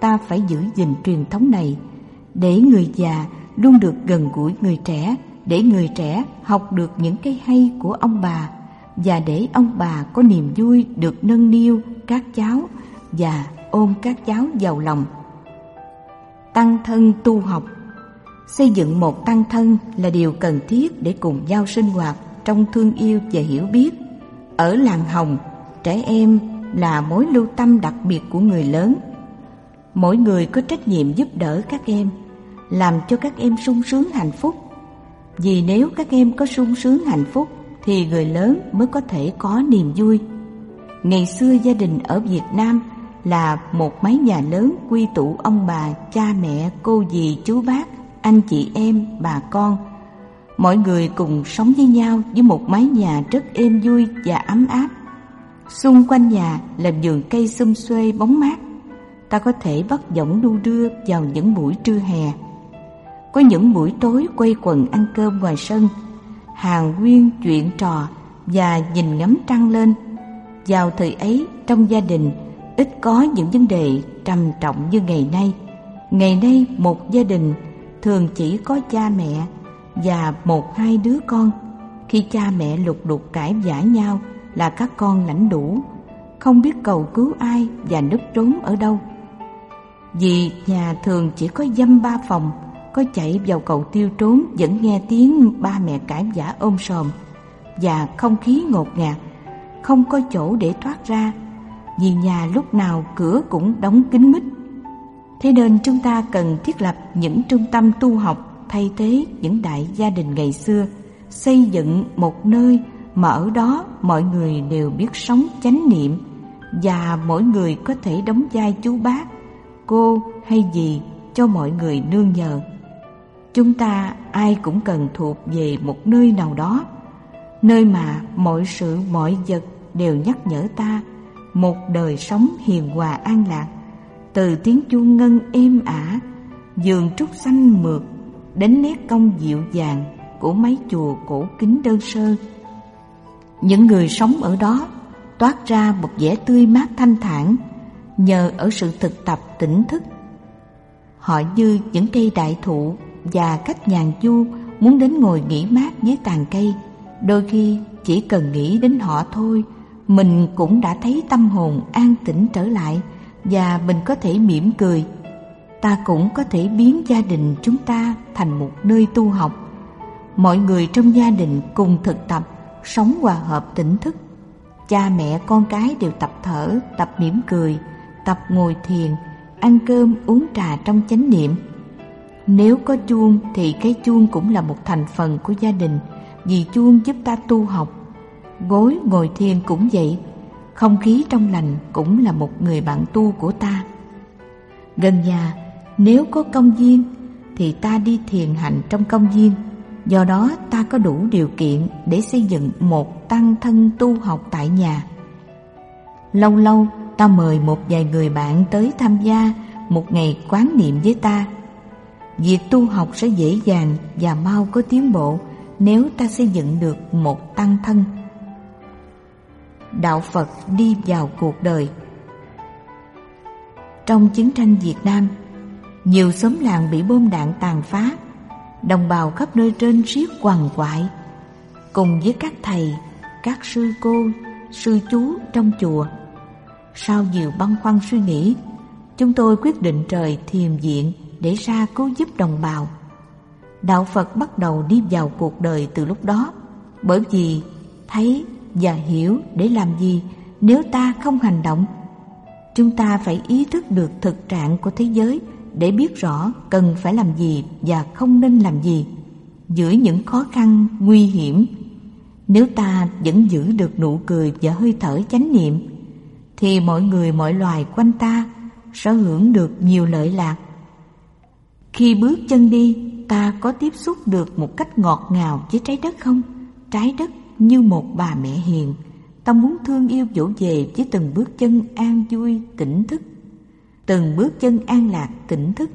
Ta phải giữ gìn truyền thống này để người già luôn được gần gũi người trẻ, để người trẻ học được những cái hay của ông bà và để ông bà có niềm vui được nâng niu các cháu và ôm các cháu vào lòng. Tăng thân tu học. Xây dựng một tăng thân là điều cần thiết để cùng nhau sinh hoạt trong thương yêu và hiểu biết. Ở làng Hồng, trẻ em là mối lưu tâm đặc biệt của người lớn mỗi người có trách nhiệm giúp đỡ các em làm cho các em sung sướng hạnh phúc vì nếu các em có sung sướng hạnh phúc thì người lớn mới có thể có niềm vui Ngày xưa gia đình ở Việt Nam là một mái nhà lớn quy tụ ông bà, cha mẹ, cô dì, chú bác, anh chị em, bà con. Mọi người cùng sống với nhau với một mái nhà rất êm vui và ấm áp. Xung quanh nhà là vườn cây xum xuê bóng mát. Ta có thể bắt giọng đu đưa vào những buổi trưa hè. Có những buổi tối quay quần ăn cơm ngoài sân, hàng nguyên chuyện trò và nhìn ngắm trăng lên. Vào thời ấy trong gia đình ít có những vấn đề trầm trọng như ngày nay. Ngày nay một gia đình thường chỉ có cha mẹ và một hai đứa con. Khi cha mẹ lục đục cãi vã nhau là các con lãnh đủ, không biết cầu cứu ai và núp trốn ở đâu. Vì nhà thường chỉ có dăm ba phòng, có chạy vào cầu tiêu trốn vẫn nghe tiếng ba mẹ cãi vã ôm sòm và không khí ngột ngạt, không có chỗ để thoát ra vì nhà lúc nào cửa cũng đóng kín mít. Thế nên chúng ta cần thiết lập những trung tâm tu học thay thế những đại gia đình ngày xưa, xây dựng một nơi mà ở đó mọi người đều biết sống chánh niệm và mỗi người có thể đóng vai chú bác, cô hay gì cho mọi người nương nhờ. Chúng ta ai cũng cần thuộc về một nơi nào đó, nơi mà mọi sự mọi vật đều nhắc nhở ta một đời sống hiền hòa an lạc từ tiếng chuông ngân êm ả giường trúc xanh mượt đến nét công dịu dàng của mấy chùa cổ kính đơn sơ những người sống ở đó toát ra một vẻ tươi mát thanh thản nhờ ở sự thực tập tỉnh thức họ như những cây đại thụ và cách nhàn du muốn đến ngồi nghỉ mát dưới tàn cây đôi khi chỉ cần nghĩ đến họ thôi, mình cũng đã thấy tâm hồn an tĩnh trở lại và mình có thể mỉm cười. Ta cũng có thể biến gia đình chúng ta thành một nơi tu học. Mọi người trong gia đình cùng thực tập, sống hòa hợp tỉnh thức. Cha mẹ con cái đều tập thở, tập mỉm cười, tập ngồi thiền, ăn cơm uống trà trong chánh niệm. Nếu có chuông thì cái chuông cũng là một thành phần của gia đình vì chuông giúp ta tu học Gối ngồi thiền cũng vậy Không khí trong lành cũng là một người bạn tu của ta Gần nhà nếu có công viên Thì ta đi thiền hành trong công viên Do đó ta có đủ điều kiện để xây dựng một tăng thân tu học tại nhà. Lâu lâu ta mời một vài người bạn tới tham gia một ngày quán niệm với ta. Việc tu học sẽ dễ dàng và mau có tiến bộ nếu ta xây dựng được một tăng thân. Đạo Phật đi vào cuộc đời. Trong chiến tranh Việt Nam, nhiều xóm làng bị bom đạn tàn phá, đồng bào khắp nơi trên riết quằn quại, cùng với các thầy, các sư cô, sư chú trong chùa. Sau nhiều băn khoăn suy nghĩ, chúng tôi quyết định trời thiềm diện để ra cứu giúp đồng bào. Đạo Phật bắt đầu đi vào cuộc đời từ lúc đó, bởi vì thấy và hiểu để làm gì nếu ta không hành động. Chúng ta phải ý thức được thực trạng của thế giới để biết rõ cần phải làm gì và không nên làm gì giữa những khó khăn, nguy hiểm. Nếu ta vẫn giữ được nụ cười và hơi thở chánh niệm, thì mọi người mọi loài quanh ta sẽ hưởng được nhiều lợi lạc. Khi bước chân đi, ta có tiếp xúc được một cách ngọt ngào với trái đất không? Trái đất như một bà mẹ hiền ta muốn thương yêu dỗ về với từng bước chân an vui tỉnh thức từng bước chân an lạc, tỉnh thức.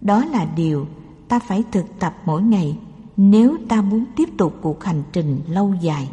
Đó là điều ta phải thực tập mỗi ngày nếu ta muốn tiếp tục cuộc hành trình lâu dài.